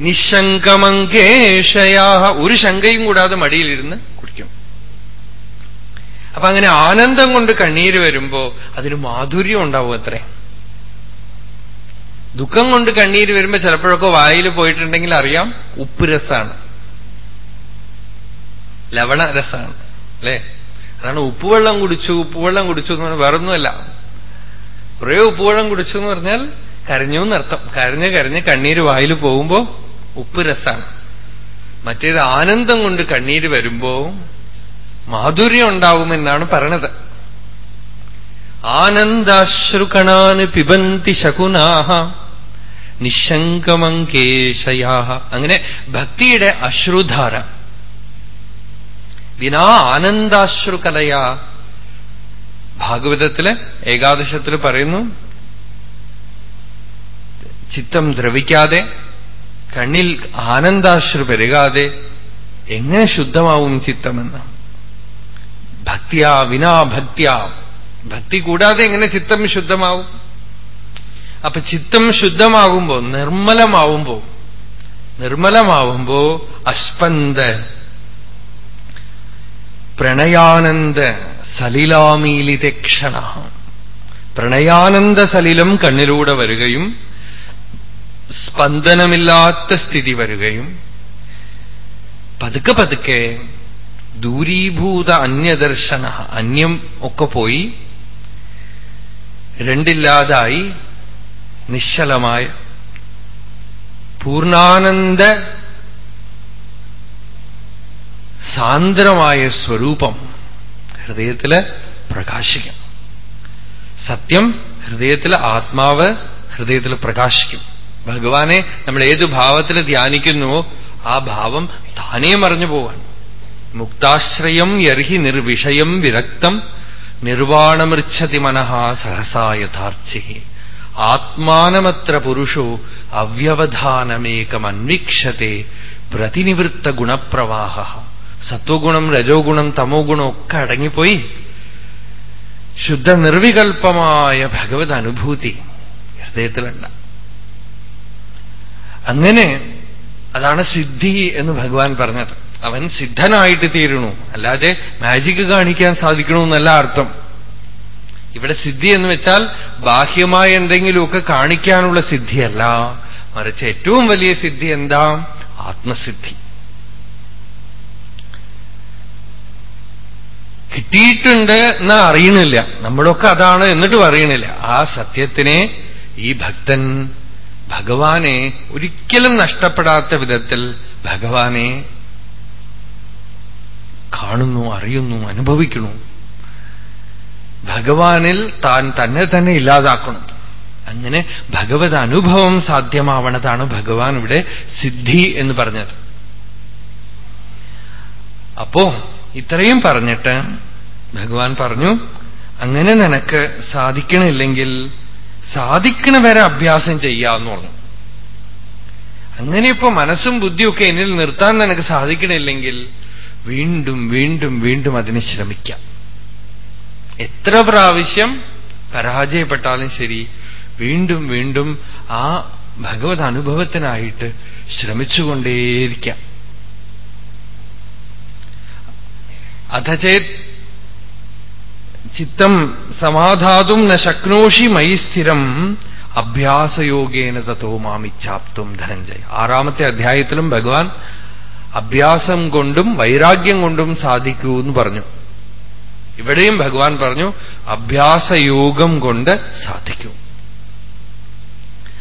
നിശങ്കമങ്കേഷയാഹ ഒരു ശങ്കയും കൂടാതെ മടിയിലിരുന്ന് കുടിക്കും അപ്പൊ അങ്ങനെ ആനന്ദം കൊണ്ട് കണ്ണീര് വരുമ്പോ അതിന് മാധുര്യം ഉണ്ടാവും അത്രേ. ദുഃഖം കൊണ്ട് കണ്ണീര് വരുമ്പോ ചിലപ്പോഴൊക്കെ വായിൽ പോയിട്ടുണ്ടെങ്കിൽ അറിയാം ഉപ്പ് രസാണ്. ലവണ രസാണ് അല്ലേ? അതാണ് ഉപ്പുവെള്ളം കുടിച്ചു ഉപ്പുവെള്ളം കുടിച്ചു എന്ന് പറഞ്ഞാൽ വേറൊന്നുമല്ല. കുറേ ഉപ്പുവെള്ളം കുടിച്ചു എന്ന് പറഞ്ഞാൽ കരഞ്ഞു എന്നർത്ഥം കരഞ്ഞ് കരഞ്ഞ് കണ്ണീര് വായിൽ പോകുമ്പോ ഉപ്പ് രസാണ്. മറ്റേത് ആനന്ദം കൊണ്ട് കണ്ണീര് വരുമ്പോ മാധുര്യം ഉണ്ടാവുമെന്നാണ് പറയണത്. ആനന്ദാശ്രുകണാന് പിബന്തി ശകുനാഹ. നിശങ്കമങ്കേശയാഹ അങ്ങനെ ഭക്തിയുടെ അശ്രുധാര. വിനാ ആനന്ദാശ്രുകലയ. ഭാഗവതത്തിൽ ഏകാദശത്തിൽ പറയുന്നു ചിത്തം ദ്രവിക്കാതെ കണ്ണിൽ ആനന്ദാശ്രു പെരുകാതെ എങ്ങനെ ശുദ്ധമാവും ചിത്തമെന്ന്. ഭക്തിയാ വിനാ ഭക്തിയാ. ഭക്തി കൂടാതെ എങ്ങനെ ചിത്തം ശുദ്ധമാവും? അപ്പൊ ചിത്തം ശുദ്ധമാകുമ്പോ നിർമ്മലമാവുമ്പോ നിർമ്മലമാവുമ്പോ അസ്പന്ദ പ്രണയാനന്ദ സലിലാമീലിതക്ഷണ. പ്രണയാനന്ദ സലിലം കണ്ണിലൂടെ വരികയും സ്പന്ദനമില്ലാത്ത സ്ഥിതി വരികയും പതുക്കെ പതുക്കെ ദൂരീഭൂത അന്യദർശന അന്യം ഒക്കെ പോയി രണ്ടില്ലാതായി നിശ്ചലമായ പൂർണാനന്ദ സാന്ദ്രമായ സ്വരൂപം ഹൃദയത്തിൽ പ്രകാശിക്കും. സത്യം ഹൃദയത്തിലെ ആത്മാവ് ഹൃദയത്തിൽ പ്രകാശിക്കും. ഭഗവാനെ നമ്മൾ ഏത് ഭാവത്തിൽ ധ്യാനിക്കുന്നുവോ ആ ഭാവം താനേ മറിഞ്ഞു പോവാൻ. മുക്താശ്രയം യർഹി നിർവിഷയം വിരക്തം നിർവാണമൃച്ഛതി മനഃ സഹസാ യഥാർത്ഥി ആത്മാനമത്ര പുരുഷോ അവ്യവധാനമേകമന്വീക്ഷത്തെ പ്രതിനിവൃത്ത ഗുണപ്രവാഹ സത്വഗുണം രജോഗുണം തമോ ഗുണം ഒക്കെ അടങ്ങിപ്പോയി. ശുദ്ധ നിർവികൽപമായ ഭഗവത് അനുഭൂതി. ഹൃദയത്തിലുണ്ട് അങ്ങനെ അതാണ് സിദ്ധി എന്ന് ഭഗവാൻ പറഞ്ഞത്. അവൻ സിദ്ധനായിട്ട് തീരണു അല്ലാതെ മാജിക് കാണിക്കാൻ സാധിക്കണമെന്നല്ല അർത്ഥം. ഇവിടെ സിദ്ധി എന്ന് വെച്ചാൽ ബാഹ്യമായ എന്തെങ്കിലുമൊക്കെ കാണിക്കാനുള്ള സിദ്ധിയല്ല. മറിച്ച് ഏറ്റവും വലിയ സിദ്ധി എന്താ? ആത്മസിദ്ധി. കിട്ടിയിട്ടുണ്ട് എന്ന് അറിയണില്ല നമ്മളൊക്കെ അതാണ് എന്നിട്ടും അറിയണില്ല ആ സത്യത്തിനെ ഈ ഭക്തൻ ഭഗവാനെ ഒരിക്കലും നഷ്ടപ്പെടാത്ത വിധത്തിൽ ഭഗവാനെ കാണുന്നു അറിയുന്നു അനുഭവിക്കുന്നു. ഭഗവാനിൽ താൻ തന്നെ തന്നെ ഇല്ലാതാക്കണം. അങ്ങനെ ഭഗവത് അനുഭവം സാധ്യമാവണതാണ് ഭഗവാൻ ഇവിടെ സിദ്ധി എന്ന് പറഞ്ഞത്. അപ്പോ ഇത്രയും പറഞ്ഞിട്ട് ഭഗവാൻ പറഞ്ഞു അങ്ങനെ നിനക്ക് സാധിക്കണില്ലെങ്കിൽ സാധിക്കണ വരെ അഭ്യാസം ചെയ്യാന്ന് പറഞ്ഞു. അങ്ങനെ ഇപ്പോ മനസ്സും ബുദ്ധിയൊക്കെ എന്നിൽ നിർത്താൻ നിനക്ക് സാധിക്കണില്ലെങ്കിൽ വീണ്ടും വീണ്ടും വീണ്ടും അതിന് ശ്രമിക്കാം. എത്ര പ്രാവശ്യം പരാജയപ്പെട്ടാലും ശരി വീണ്ടും വീണ്ടും ആ ഭഗവത് അനുഭവത്തിനായിട്ട് ശ്രമിച്ചുകൊണ്ടേയിരിക്കാം. അഥചേത് ചിത്തം സമാധാതും ന ശക്നോഷി മൈ സ്ഥിരം അഭ്യാസയോഗേന തത്തോ മാമിച്ഛാപ്തും ധനഞ്ജയ. ആറാമത്തെ അധ്യായത്തിലും ഭഗവാൻ അഭ്യാസം കൊണ്ടും വൈരാഗ്യം കൊണ്ടും സാധിക്കൂ എന്ന് പറഞ്ഞു. ഇവിടെയും ഭഗവാൻ പറഞ്ഞു അഭ്യാസയോഗം കൊണ്ട് സാധിക്കൂ.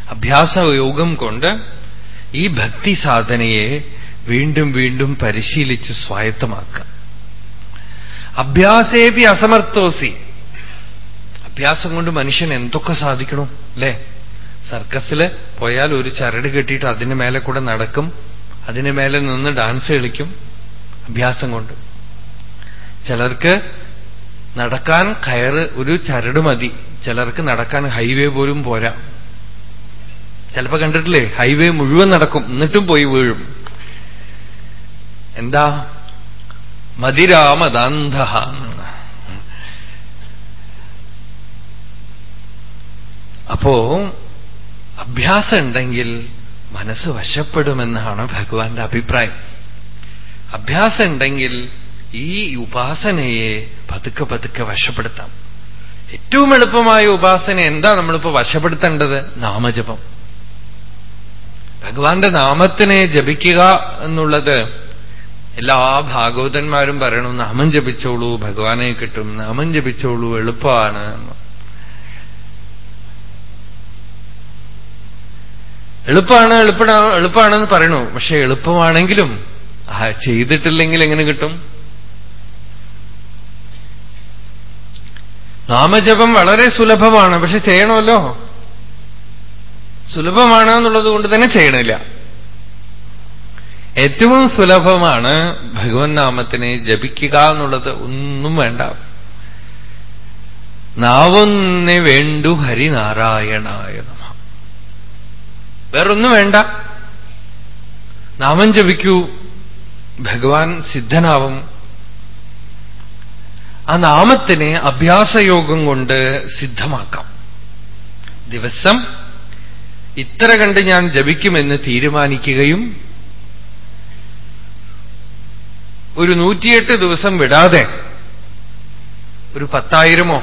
അഭ്യാസയോഗം കൊണ്ട് ഈ ഭക്തി സാധനയെ വീണ്ടും വീണ്ടും പരിശീലിച്ച് സ്വായത്തമാക്കുക. അഭ്യാസേപി അസമർത്ഥോസി. അഭ്യാസം കൊണ്ട് മനുഷ്യൻ എന്തൊക്കെ സാധിക്കണം അല്ലേ? സർക്കസിൽ പോയാൽ ഒരു ചരട് കെട്ടിയിട്ട് അതിന് മേലെ കൂടെ നടക്കും അതിന് മേലെ നിന്ന് ഡാൻസ് കളിക്കും അഭ്യാസം കൊണ്ട്. ചിലർക്ക് നടക്കാൻ കയറ് ഒരു ചരട് മതി. ചിലർക്ക് നടക്കാൻ ഹൈവേ പോലും പോരാ. ചിലപ്പോ കണ്ടിട്ടില്ലേ? ഹൈവേ മുഴുവൻ നടക്കും. എന്നിട്ടും പോയി വീഴും. എന്താ? മതിരാമദാന്ധ അപ്പോ അഭ്യാസം ഉണ്ടെങ്കിൽ മനസ്സ് വശപ്പെടുമെന്നാണ് ഭഗവാന്റെ അഭിപ്രായം. അഭ്യാസം ഉണ്ടെങ്കിൽ ഈ ഉപാസനയെ പതുക്കെ പതുക്കെ വശപ്പെടുത്താം. ഏറ്റവും എളുപ്പമായ ഉപാസന എന്താ നമ്മളിപ്പോ വശപ്പെടുത്തേണ്ടത്? നാമജപം. ഭഗവാന്റെ നാമത്തിനെ ജപിക്കുക എന്നുള്ളത് എല്ലാ ഭാഗവതന്മാരും പറയണു നാമം ജപിച്ചോളൂ ഭഗവാനെ കിട്ടും നാമം ജപിച്ചോളൂ എളുപ്പമാണ്. എളുപ്പമാണ് എളുപ്പ എളുപ്പമാണെന്ന് പറയണു പക്ഷെ എളുപ്പമാണെങ്കിലും ചെയ്തിട്ടില്ലെങ്കിൽ എങ്ങനെ കിട്ടും? നാമജപം വളരെ സുലഭമാണ്. പക്ഷെ ചെയ്യണമല്ലോ? സുലഭമാണ് എന്നുള്ളത് കൊണ്ട് തന്നെ ചെയ്യണില്ല. ഏറ്റവും സുലഭമാണ് ഭഗവൻ നാമത്തിനെ ജപിക്കുക എന്നുള്ളത് ഒന്നും വേണ്ട. നാവൊന്നെ വേണ്ടു ഹരിനാരായണായ നമ. വേറൊന്നും വേണ്ട. നാമം ജപിക്കൂ. ഭഗവാൻ സിദ്ധനാവും. ആ നാമത്തിനെ അഭ്യാസയോഗം കൊണ്ട് സിദ്ധമാക്കാം. ദിവസം ഇത്ര കണ്ട് ഞാൻ ജപിക്കുമെന്ന് തീരുമാനിക്കുകയും ഒരു നൂറ്റിയെട്ട് ദിവസം വിടാതെ ഒരു പത്തായിരമോ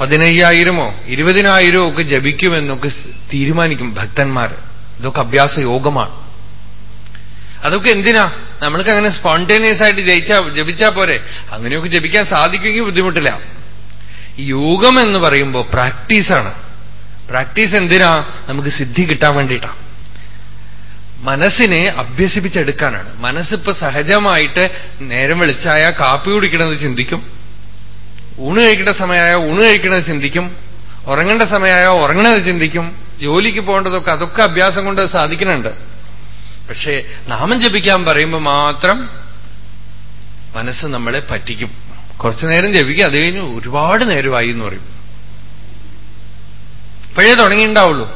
പതിനയ്യായിരമോ ഇരുപതിനായിരമോ ഒക്കെ ജപിക്കുമെന്നൊക്കെ തീരുമാനിക്കും ഭക്തന്മാർ ഇതൊക്കെ അഭ്യാസ യോഗമാണ് അതൊക്കെ എന്തിനാ? നമ്മൾക്ക് അങ്ങനെ സ്പോണ്ടേനിയസ് ആയിട്ട് ജയിച്ചാ ജപിച്ചാ പോരെ? അങ്ങനെയൊക്കെ ജപിക്കാൻ സാധിക്കുമെങ്കിൽ ബുദ്ധിമുട്ടില്ല. യോഗം എന്ന് പറയുമ്പോൾ പ്രാക്ടീസാണ് പ്രാക്ടീസ് എന്തിനാ? നമുക്ക് സിദ്ധി കിട്ടാൻ വേണ്ടിയിട്ടാണ് മനസ്സിനെ അഭ്യസിപ്പിച്ചെടുക്കാനാണ്. മനസ്സിപ്പോ സഹജമായിട്ട് നേരം വെളിച്ചായ കാപ്പി കുടിക്കണമെന്ന് ചിന്തിക്കും. ഊണ് കഴിക്കേണ്ട സമയമായ ഊണ് കഴിക്കണമെന്ന് ചിന്തിക്കും. ഉറങ്ങേണ്ട സമയമായ ഉറങ്ങണമെന്ന് ചിന്തിക്കും. ജോലിക്ക് പോകേണ്ടതൊക്കെ അതൊക്കെ അഭ്യാസം കൊണ്ട് സാധിക്കുന്നുണ്ട്. പക്ഷേ നാമം ജപിക്കാൻ പറയുമ്പോൾ മാത്രം മനസ്സ് നമ്മളെ പറ്റിക്കും. കുറച്ചു നേരം ജപിക്കുക അത് കഴിഞ്ഞ് ഒരുപാട് നേരമായി എന്ന് പറയും. ഇപ്പോഴേ തുടങ്ങിയിട്ടുണ്ടാവുള്ളൂ.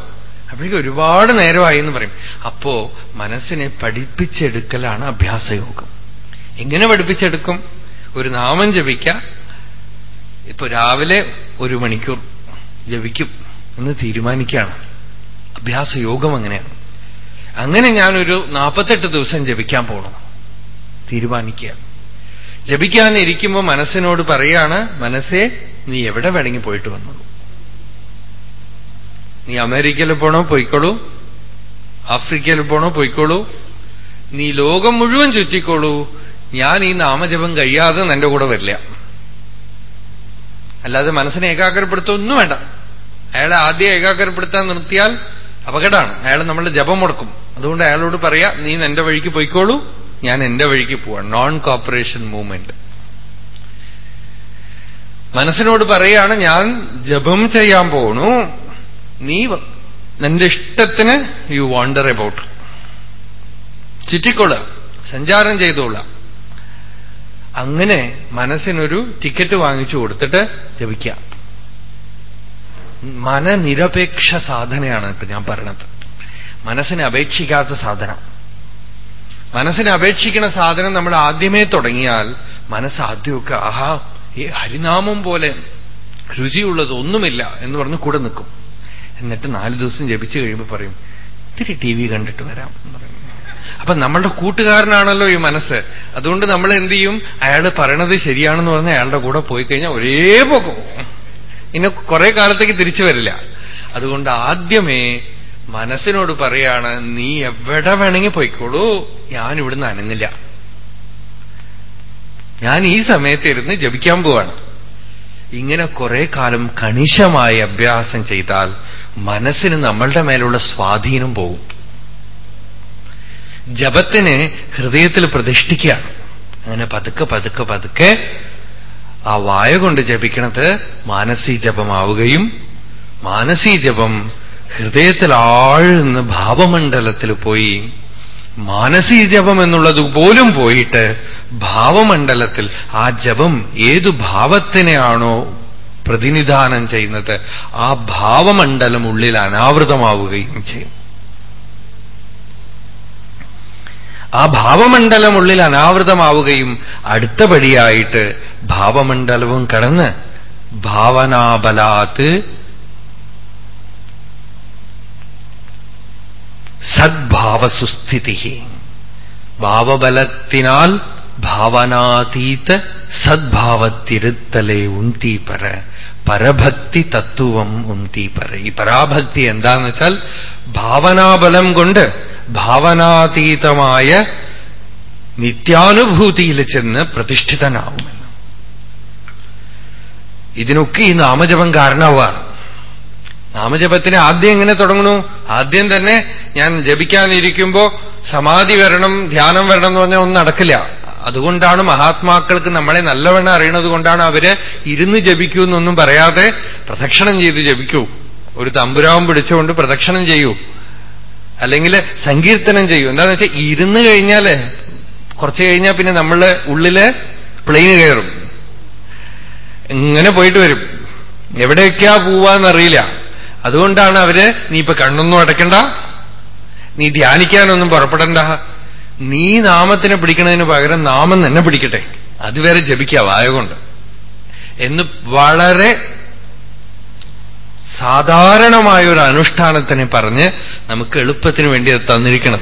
അപ്പോഴേക്കും ഒരുപാട് നേരമായി എന്ന് പറയും. അപ്പോ മനസ്സിനെ പഠിപ്പിച്ചെടുക്കലാണ് അഭ്യാസയോഗം. എങ്ങനെ പഠിപ്പിച്ചെടുക്കും? ഒരു നാമം ജപിക്ക ഇപ്പൊ രാവിലെ ഒരു മണിക്കൂർ ജപിക്കും എന്ന് തീരുമാനിക്കുകയാണ്. അഭ്യാസയോഗം അങ്ങനെയാണ്. അങ്ങനെ ഞാനൊരു നാൽപ്പത്തെട്ട് ദിവസം ജപിക്കാൻ പോകണം തീരുമാനിക്കുക. ജപിക്കാനിരിക്കുമ്പോൾ മനസ്സിനോട് പറയാണ് മനസ്സേ നീ എവിടെ വേണമെങ്കിൽ പോയിട്ട് വന്നോളൂ. നീ അമേരിക്കയിൽ പോണോ പോയിക്കോളൂ. ആഫ്രിക്കയിൽ പോണോ പോയിക്കോളൂ. നീ ലോകം മുഴുവൻ ചുറ്റിക്കോളൂ. ഞാൻ ഈ നാമജപം കഴിയാതെ നിന്റെ കൂടെ വരില്ല. അല്ലാതെ മനസ്സിനെ ഏകാഗ്രപ്പെടുത്തൊന്നും വേണ്ട. അയാളെ ആദ്യം ഏകാഗ്രപ്പെടുത്താൻ നിർത്തിയാൽ അപകടമാണ്. അയാൾ നമ്മളുടെ ജപം മുടക്കും. അതുകൊണ്ട് അയാളോട് പറയാ നീ എന്റെ വഴിക്ക് പോയിക്കോളൂ ഞാൻ എന്റെ വഴിക്ക് പോവാ. നോൺ കോപ്പറേഷൻ മൂവ്മെന്റ് മനസ്സിനോട് പറയാണ് ഞാൻ ജപം ചെയ്യാൻ പോണു. നീ നിന്റെ ഇഷ്ടത്തിന് യു വാണ്ടർ എബൌട്ട് ചുറ്റിക്കൊള്ള സഞ്ചാരം ചെയ്തോളാം. അങ്ങനെ മനസ്സിനൊരു ടിക്കറ്റ് വാങ്ങിച്ചു കൊടുത്തിട്ട് ജപിക്കാം. മനനിരപേക്ഷ സാധനയാണ് ഇപ്പൊ ഞാൻ പറയണത് മനസ്സിനെ അപേക്ഷിക്കാത്ത സാധനം. മനസ്സിനെ അപേക്ഷിക്കുന്ന സാധനം നമ്മൾ ആദ്യമേ തുടങ്ങിയാൽ മനസ്സ് ആദ്യമൊക്കെ ആഹാ ഈ ഹരിനാമം പോലെ രുചിയുള്ളത് ഒന്നുമില്ല എന്ന് പറഞ്ഞ് കൂടെ നിൽക്കും. എന്നിട്ട് നാല് ദിവസം ജപിച്ചു കഴിയുമ്പോൾ പറയും ഇത്തിരി ടി വി കണ്ടിട്ട് വരാം എന്ന് പറയും. അപ്പൊ നമ്മളുടെ കൂട്ടുകാരനാണല്ലോ ഈ മനസ്സ്. അതുകൊണ്ട് നമ്മൾ എന്ത് ചെയ്യും? അയാൾ പറയണത് ശരിയാണെന്ന് പറഞ്ഞാൽ അയാളുടെ കൂടെ പോയി കഴിഞ്ഞാൽ ഒരേ പോക്കും. ഇനി കുറെ കാലത്തേക്ക് തിരിച്ചു വരില്ല. അതുകൊണ്ട് ആദ്യമേ മനസ്സിനോട് പറയാണ് നീ എവിടെ വേണമെങ്കിൽ പോയിക്കോളൂ. ഞാൻ ഇവിടുന്ന് അനങ്ങില്ല. ഞാൻ ഈ സമയത്ത് ഇരുന്ന് ജപിക്കാൻ പോവാണ്. ഇങ്ങനെ കുറെ കാലം കണിശമായി അഭ്യാസം ചെയ്താൽ മനസ്സിന് നമ്മളുടെ മേലുള്ള സ്വാധീനം പോകും ജപത്തിന് ഹൃദയത്തിൽ പ്രതിഷ്ഠിക്കുകയാണ്. അങ്ങനെ പതുക്കെ പതുക്കെ പതുക്കെ ആ വായ കൊണ്ട് ജപിക്കണത് മാനസീ ജപമാവുകയും മാനസീ ജപം ഹൃദയത്തിൽ ആഴ്ന്ന് ഭാവമണ്ഡലത്തിൽ പോയി മാനസീ ജപം എന്നുള്ളത് പോലും പോയിട്ട് ഭാവമണ്ഡലത്തിൽ ആ ജപം ഏതു ഭാവത്തിനെയാണോ പ്രതിനിധാനം ചെയ്യുന്നത് ആ ഭാവമണ്ഡലം ഉള്ളിൽ അനാവൃതമാവുകയും ചെയ്യും. ആ ഭാവമണ്ഡലം ഉള്ളിൽ അനാവൃതമാവുകയും അടുത്തപടിയായിട്ട് ഭാവമണ്ഡലവും കടന്ന് ഭാവനാബലാത്ത് സദ്ഭാവസുസ്ഥിതി. ഭാവബലത്തിനാൽ ഭാവനാതീത സദ്ഭാവത്തിരുത്തലേ ഉന്തീപര. പരഭക്തി തത്വം ഉന്തീപര. ഈ പരാഭക്തി എന്താന്ന് വെച്ചാൽ ഭാവനാബലം കൊണ്ട് ഭാവനാതീതമായ നിത്യാനുഭൂതിയിൽ ചെന്ന് പ്രതിഷ്ഠിതനാവുമെന്ന്. ഇതിനൊക്കെ ഈ നാമജപം കാരണമാണ് നാമജപത്തിന് ആദ്യം എങ്ങനെ തുടങ്ങണു ആദ്യം തന്നെ ഞാൻ ജപിക്കാനിരിക്കുമ്പോ സമാധി വരണം ധ്യാനം വരണം എന്ന് പറഞ്ഞാൽ ഒന്നും നടക്കില്ല. അതുകൊണ്ടാണ് മഹാത്മാക്കൾക്ക് നമ്മളെ നല്ലവണ്ണം അറിയണത് കൊണ്ടാണ് അവർ ഇരുന്ന് ജപിക്കൂ എന്നൊന്നും പറയാതെ പ്രദക്ഷിണം ചെയ്ത് ജപിക്കൂ. ഒരു തമ്പുരാവും പിടിച്ചുകൊണ്ട് പ്രദക്ഷിണം ചെയ്യൂ. അല്ലെങ്കിൽ സങ്കീർത്തനം ചെയ്യൂ. എന്താന്ന് വെച്ചാൽ ഇരുന്ന് കഴിഞ്ഞാൽ കുറച്ച് കഴിഞ്ഞാൽ പിന്നെ നമ്മളുടെ ഉള്ളിൽ പ്ലെയിൻ കയറും. ഇങ്ങനെ പോയിട്ട് വരും? എവിടെയൊക്കെയാ പോവാന്നറിയില്ല. അതുകൊണ്ടാണ് അവർ നീ ഇപ്പൊ കണ്ണൊന്നും അടയ്ക്കണ്ട. നീ ധ്യാനിക്കാനൊന്നും പുറപ്പെടണ്ട. നീ നാമത്തിനെ പിടിക്കുന്നതിന് പകരം നാമം തന്നെ പിടിക്കട്ടെ. അതുവരെ ജപിക്കുക വായ കൊണ്ട്. എന്ന് വളരെ സാധാരണമായ ഒരു അനുഷ്ഠാനത്തിനെ പറഞ്ഞ് നമുക്ക് എളുപ്പത്തിന് വേണ്ടി അത് തന്നിരിക്കണം.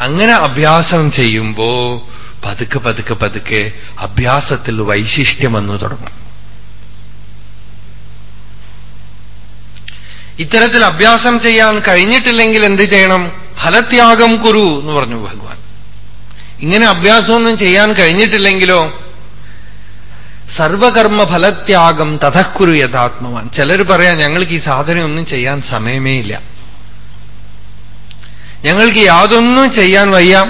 അങ്ങനെ അഭ്യാസം ചെയ്യുമ്പോ പതുക്കെ പതുക്കെ പതുക്കെ അഭ്യാസത്തിൽ വൈശിഷ്ട്യം വന്നു തുടങ്ങും. ഇത്തരത്തിൽ അഭ്യാസം ചെയ്യാൻ കഴിഞ്ഞിട്ടില്ലെങ്കിൽ എന്ത് ചെയ്യണം? ഫലത്യാഗം കുരു എന്ന് പറഞ്ഞു ഭഗവാൻ. ഇങ്ങനെ അഭ്യാസമൊന്നും ചെയ്യാൻ കഴിഞ്ഞിട്ടില്ലെങ്കിലോ? സർവകർമ്മ ഫലത്യാഗം തഥക്കുരു യഥാത്മവാൻ. ചിലർ പറയാം ഞങ്ങൾക്ക് ഈ സാധനയൊന്നും ചെയ്യാൻ സമയമേ ഇല്ല. ഞങ്ങൾക്ക് യാതൊന്നും ചെയ്യാൻ വയ്യ.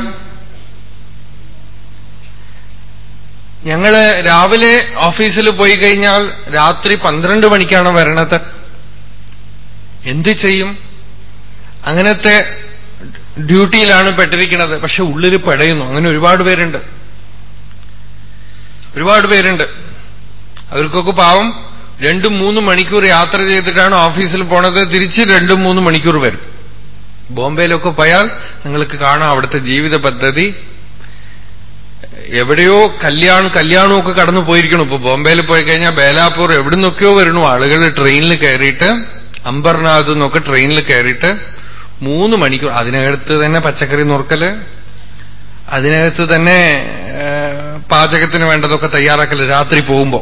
ഞങ്ങൾ രാവിലെ ഓഫീസിൽ പോയി കഴിഞ്ഞാൽ രാത്രി പന്ത്രണ്ട് മണിക്കാണ് വരണത്. എന്ത് ചെയ്യും? അങ്ങനത്തെ ഡ്യൂട്ടിയിലാണ് പെട്ടിരിക്കുന്നത്. പക്ഷെ ഉള്ളിൽ പെടയുന്നു. അങ്ങനെ ഒരുപാട് പേരുണ്ട്. ഒരുപാട് പേരുണ്ട്. അവർക്കൊക്കെ പാവം രണ്ടും മൂന്നും മണിക്കൂർ യാത്ര ചെയ്തിട്ടാണ് ഓഫീസിൽ പോണത്. തിരിച്ച് രണ്ടും മൂന്നും മണിക്കൂർ വരും. ബോംബെയിലൊക്കെ പോയാൽ നിങ്ങൾക്ക് കാണാം അവിടുത്തെ ജീവിത പദ്ധതി. എവിടെയോ കല്യാൺ കല്യാണവും ഒക്കെ കടന്നു പോയിരിക്കണം ഇപ്പൊ ബോംബെയിൽ പോയി കഴിഞ്ഞാൽ ബേലാപ്പൂർ എവിടെ നിന്നൊക്കെയോ വരണു ആളുകൾ ട്രെയിനിൽ കയറിയിട്ട് അംബർനാഥ് എന്നൊക്കെ ട്രെയിനിൽ കയറിയിട്ട് മൂന്ന് മണിക്കൂർ അതിനകത്ത് തന്നെ പച്ചക്കറി നുറുക്കൽ അതിനകത്ത് തന്നെ പാചകത്തിന് വേണ്ടതൊക്കെ തയ്യാറാക്കൽ രാത്രി പോകുമ്പോ.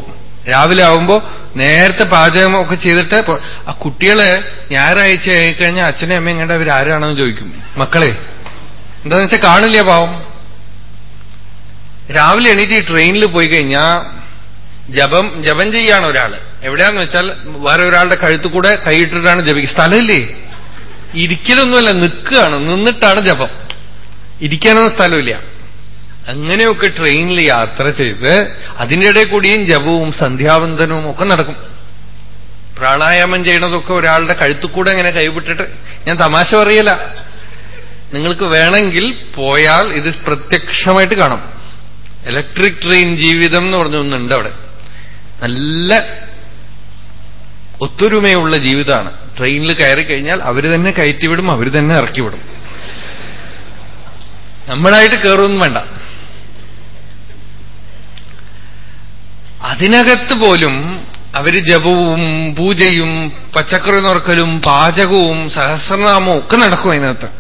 രാവിലെ ആവുമ്പോ നേരത്തെ പാചകം ഒക്കെ ചെയ്തിട്ട് ആ കുട്ടികളെ ഞായറാഴ്ച ആയിക്കഴിഞ്ഞാൽ അച്ഛനെ അമ്മയും കണ്ട അവർ ആരാണെന്ന് ചോദിക്കും. മക്കളെ എന്താന്ന് വെച്ചാൽ കാണില്ല പാവം? രാവിലെ എണീറ്റ് ട്രെയിനിൽ പോയി കഴിഞ്ഞാ ജപം ജപം ചെയ്യാണ് ഒരാൾ. എവിടെയാന്ന് വെച്ചാൽ വേറെ ഒരാളുടെ കഴുത്തു കൂടെ കൈയിട്ടിട്ടാണ് ജപിക്കുക. സ്ഥലമില്ലേ? ഇരിക്കലൊന്നുമല്ല നിൽക്കുകയാണ്. നിന്നിട്ടാണ് ജപം. ഇരിക്കാനൊന്നും സ്ഥലമില്ല. അങ്ങനെയൊക്കെ ട്രെയിനിൽ യാത്ര ചെയ്ത് അതിന്റെ കൂടിയും ജപവും സന്ധ്യാവന്തനവും ഒക്കെ നടക്കും. പ്രാണായാമം ചെയ്യണതൊക്കെ ഒരാളുടെ കഴുത്തുകൂടെ ഇങ്ങനെ കൈവിട്ടിട്ട് ഞാൻ തമാശ പറയല. നിങ്ങൾക്ക് വേണമെങ്കിൽ പോയാൽ ഇത് പ്രത്യക്ഷമായിട്ട് കാണാം. ഇലക്ട്രിക് ട്രെയിൻ ജീവിതം എന്ന് പറഞ്ഞൊന്നുണ്ട് അവിടെ. നല്ല ഒത്തൊരുമയുള്ള ജീവിതമാണ്. ട്രെയിനിൽ കയറി കഴിഞ്ഞാൽ അവർ തന്നെ കയറ്റിവിടും അവർ തന്നെ ഇറക്കിവിടും. നമ്മളായിട്ട് കയറുമൊന്നും വേണ്ട. അതിനകത്ത് പോലും അവർ ജപവും പൂജയും പച്ചക്കറി നുറക്കലും പാചകവും സഹസ്രനാമവും ഒക്കെ നടക്കും അതിനകത്ത്.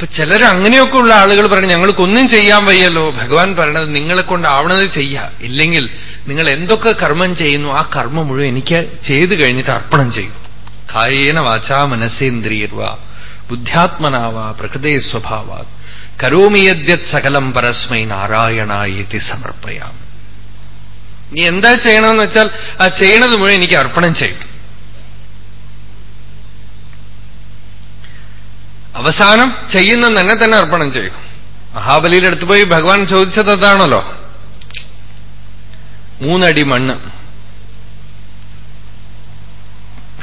അപ്പൊ ചിലർ അങ്ങനെയൊക്കെ ഉള്ള ആളുകൾ പറഞ്ഞു ഞങ്ങൾക്കൊന്നും ചെയ്യാൻ വയ്യല്ലോ. ഭഗവാൻ പറയണത് നിങ്ങളെ കൊണ്ടാവണത് ചെയ്യുക ഇല്ലെങ്കിൽ നിങ്ങൾ എന്തൊക്കെ കർമ്മം ചെയ്യുന്നു ആ കർമ്മം മുഴുവൻ എനിക്ക് ചെയ്തു കഴിഞ്ഞിട്ട് അർപ്പണം ചെയ്യും. കായേന വാചാ മനസ്സേന്ദ്രിയർവ ബുദ്ധ്യാത്മനാവ പ്രകൃതേ സ്വഭാവ. കരോമിയദ്യത് സകലം പരസ്മൈ നാരായണായി സമർപ്പയാം നീ എന്താ ചെയ്യണമെന്ന് വെച്ചാൽ ആ ചെയ്യണത് മുഴുവൻ എനിക്ക് അർപ്പണം ചെയ്യും. അവസാനം ചെയ്യുന്ന തന്നെ തന്നെ അർപ്പണം ചെയ്യും. മഹാബലിയുടെ അടുത്ത് പോയി ഭഗവാൻ ചോദിച്ചത് അതാണല്ലോ? മൂന്നടി മണ്ണ്.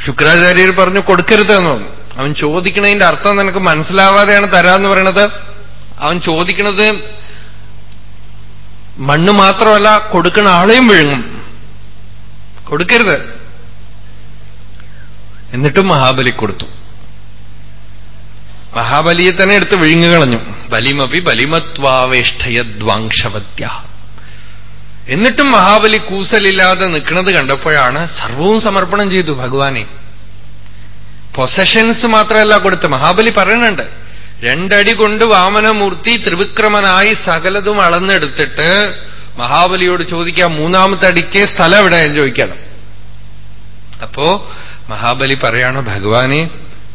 ശുക്രാചാര്യർ പറഞ്ഞു കൊടുക്കരുത് എന്ന് പറഞ്ഞു. അവൻ ചോദിക്കുന്നതിന്റെ അർത്ഥം നിനക്ക് മനസ്സിലാവാതെയാണ് തരാന്ന് പറയണത്. അവൻ ചോദിക്കുന്നത് മണ്ണ് മാത്രമല്ല കൊടുക്കുന്ന ആളെയും വിഴുങ്ങും. കൊടുക്കരുത്. എന്നിട്ടും മഹാബലി കൊടുത്തു. മഹാബലിയെ തന്നെ എടുത്ത് വിഴുങ്ങുകളഞ്ഞു ബലിമപി ബലിമത്വാവേഷ്ഠയദ്വാംശവത്യ എന്നിട്ടും മഹാബലി കൂസലില്ലാതെ നിൽക്കുന്നത് കണ്ടപ്പോഴാണ് സർവവും സമർപ്പണം ചെയ്തു ഭഗവാനെ. പൊസഷൻസ് മാത്രമല്ല കൊടുത്ത്. മഹാബലി പറയണുണ്ട്. രണ്ടടി കൊണ്ട് വാമനമൂർത്തി ത്രിവിക്രമനായി സകലതും അളന്നെടുത്തിട്ട് മഹാബലിയോട് ചോദിക്കാം മൂന്നാമത്തെ അടിക്ക് സ്ഥലം എവിടെ? ചോദിക്കണം. അപ്പോ മഹാബലി പറയാണ് ഭഗവാനെ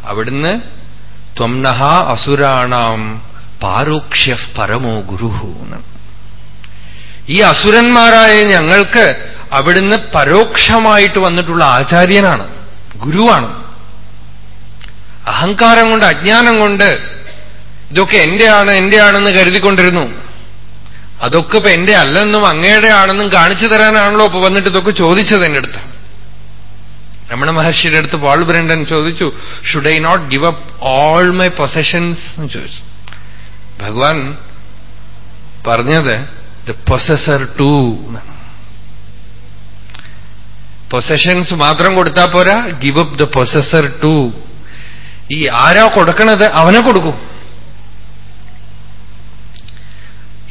അവിടുന്ന് ത്വംനഹ അസുരാണാം പാരോക്ഷ്യ പരമോ ഗുരുഹു ഈ അസുരന്മാരായ ഞങ്ങൾക്ക് അവിടുന്ന് പരോക്ഷമായിട്ട് വന്നിട്ടുള്ള ആചാര്യനാണ് ഗുരുവാണ്. അഹങ്കാരം കൊണ്ട് അജ്ഞാനം കൊണ്ട് ഇതൊക്കെ എന്റെയാണ് എന്റെയാണെന്ന് കരുതിക്കൊണ്ടിരുന്നു. അതൊക്കെ ഇപ്പൊ എന്റെ അല്ലെന്നും അങ്ങയുടെ ആണെന്നും കാണിച്ചു തരാനാണല്ലോ ഇപ്പൊ വന്നിട്ട് ഇതൊക്കെ ചോദിച്ചത് എന്റെ അടുത്ത്. രമണ മഹർഷിയുടെ അടുത്ത് പാൾ ബ്രണ്ടൻ ചോദിച്ചു should I not give up all my possessions എന്ന് ചോദിച്ചു. ഭഗവാൻ പറഞ്ഞത് ദ പൊസസർ ടു പൊസഷൻസ് മാത്രം കൊടുത്താൽ പോരാ give up the possessor too ഈ ആരാ കൊടുക്കണത് അവനെ കൊടുക്കും.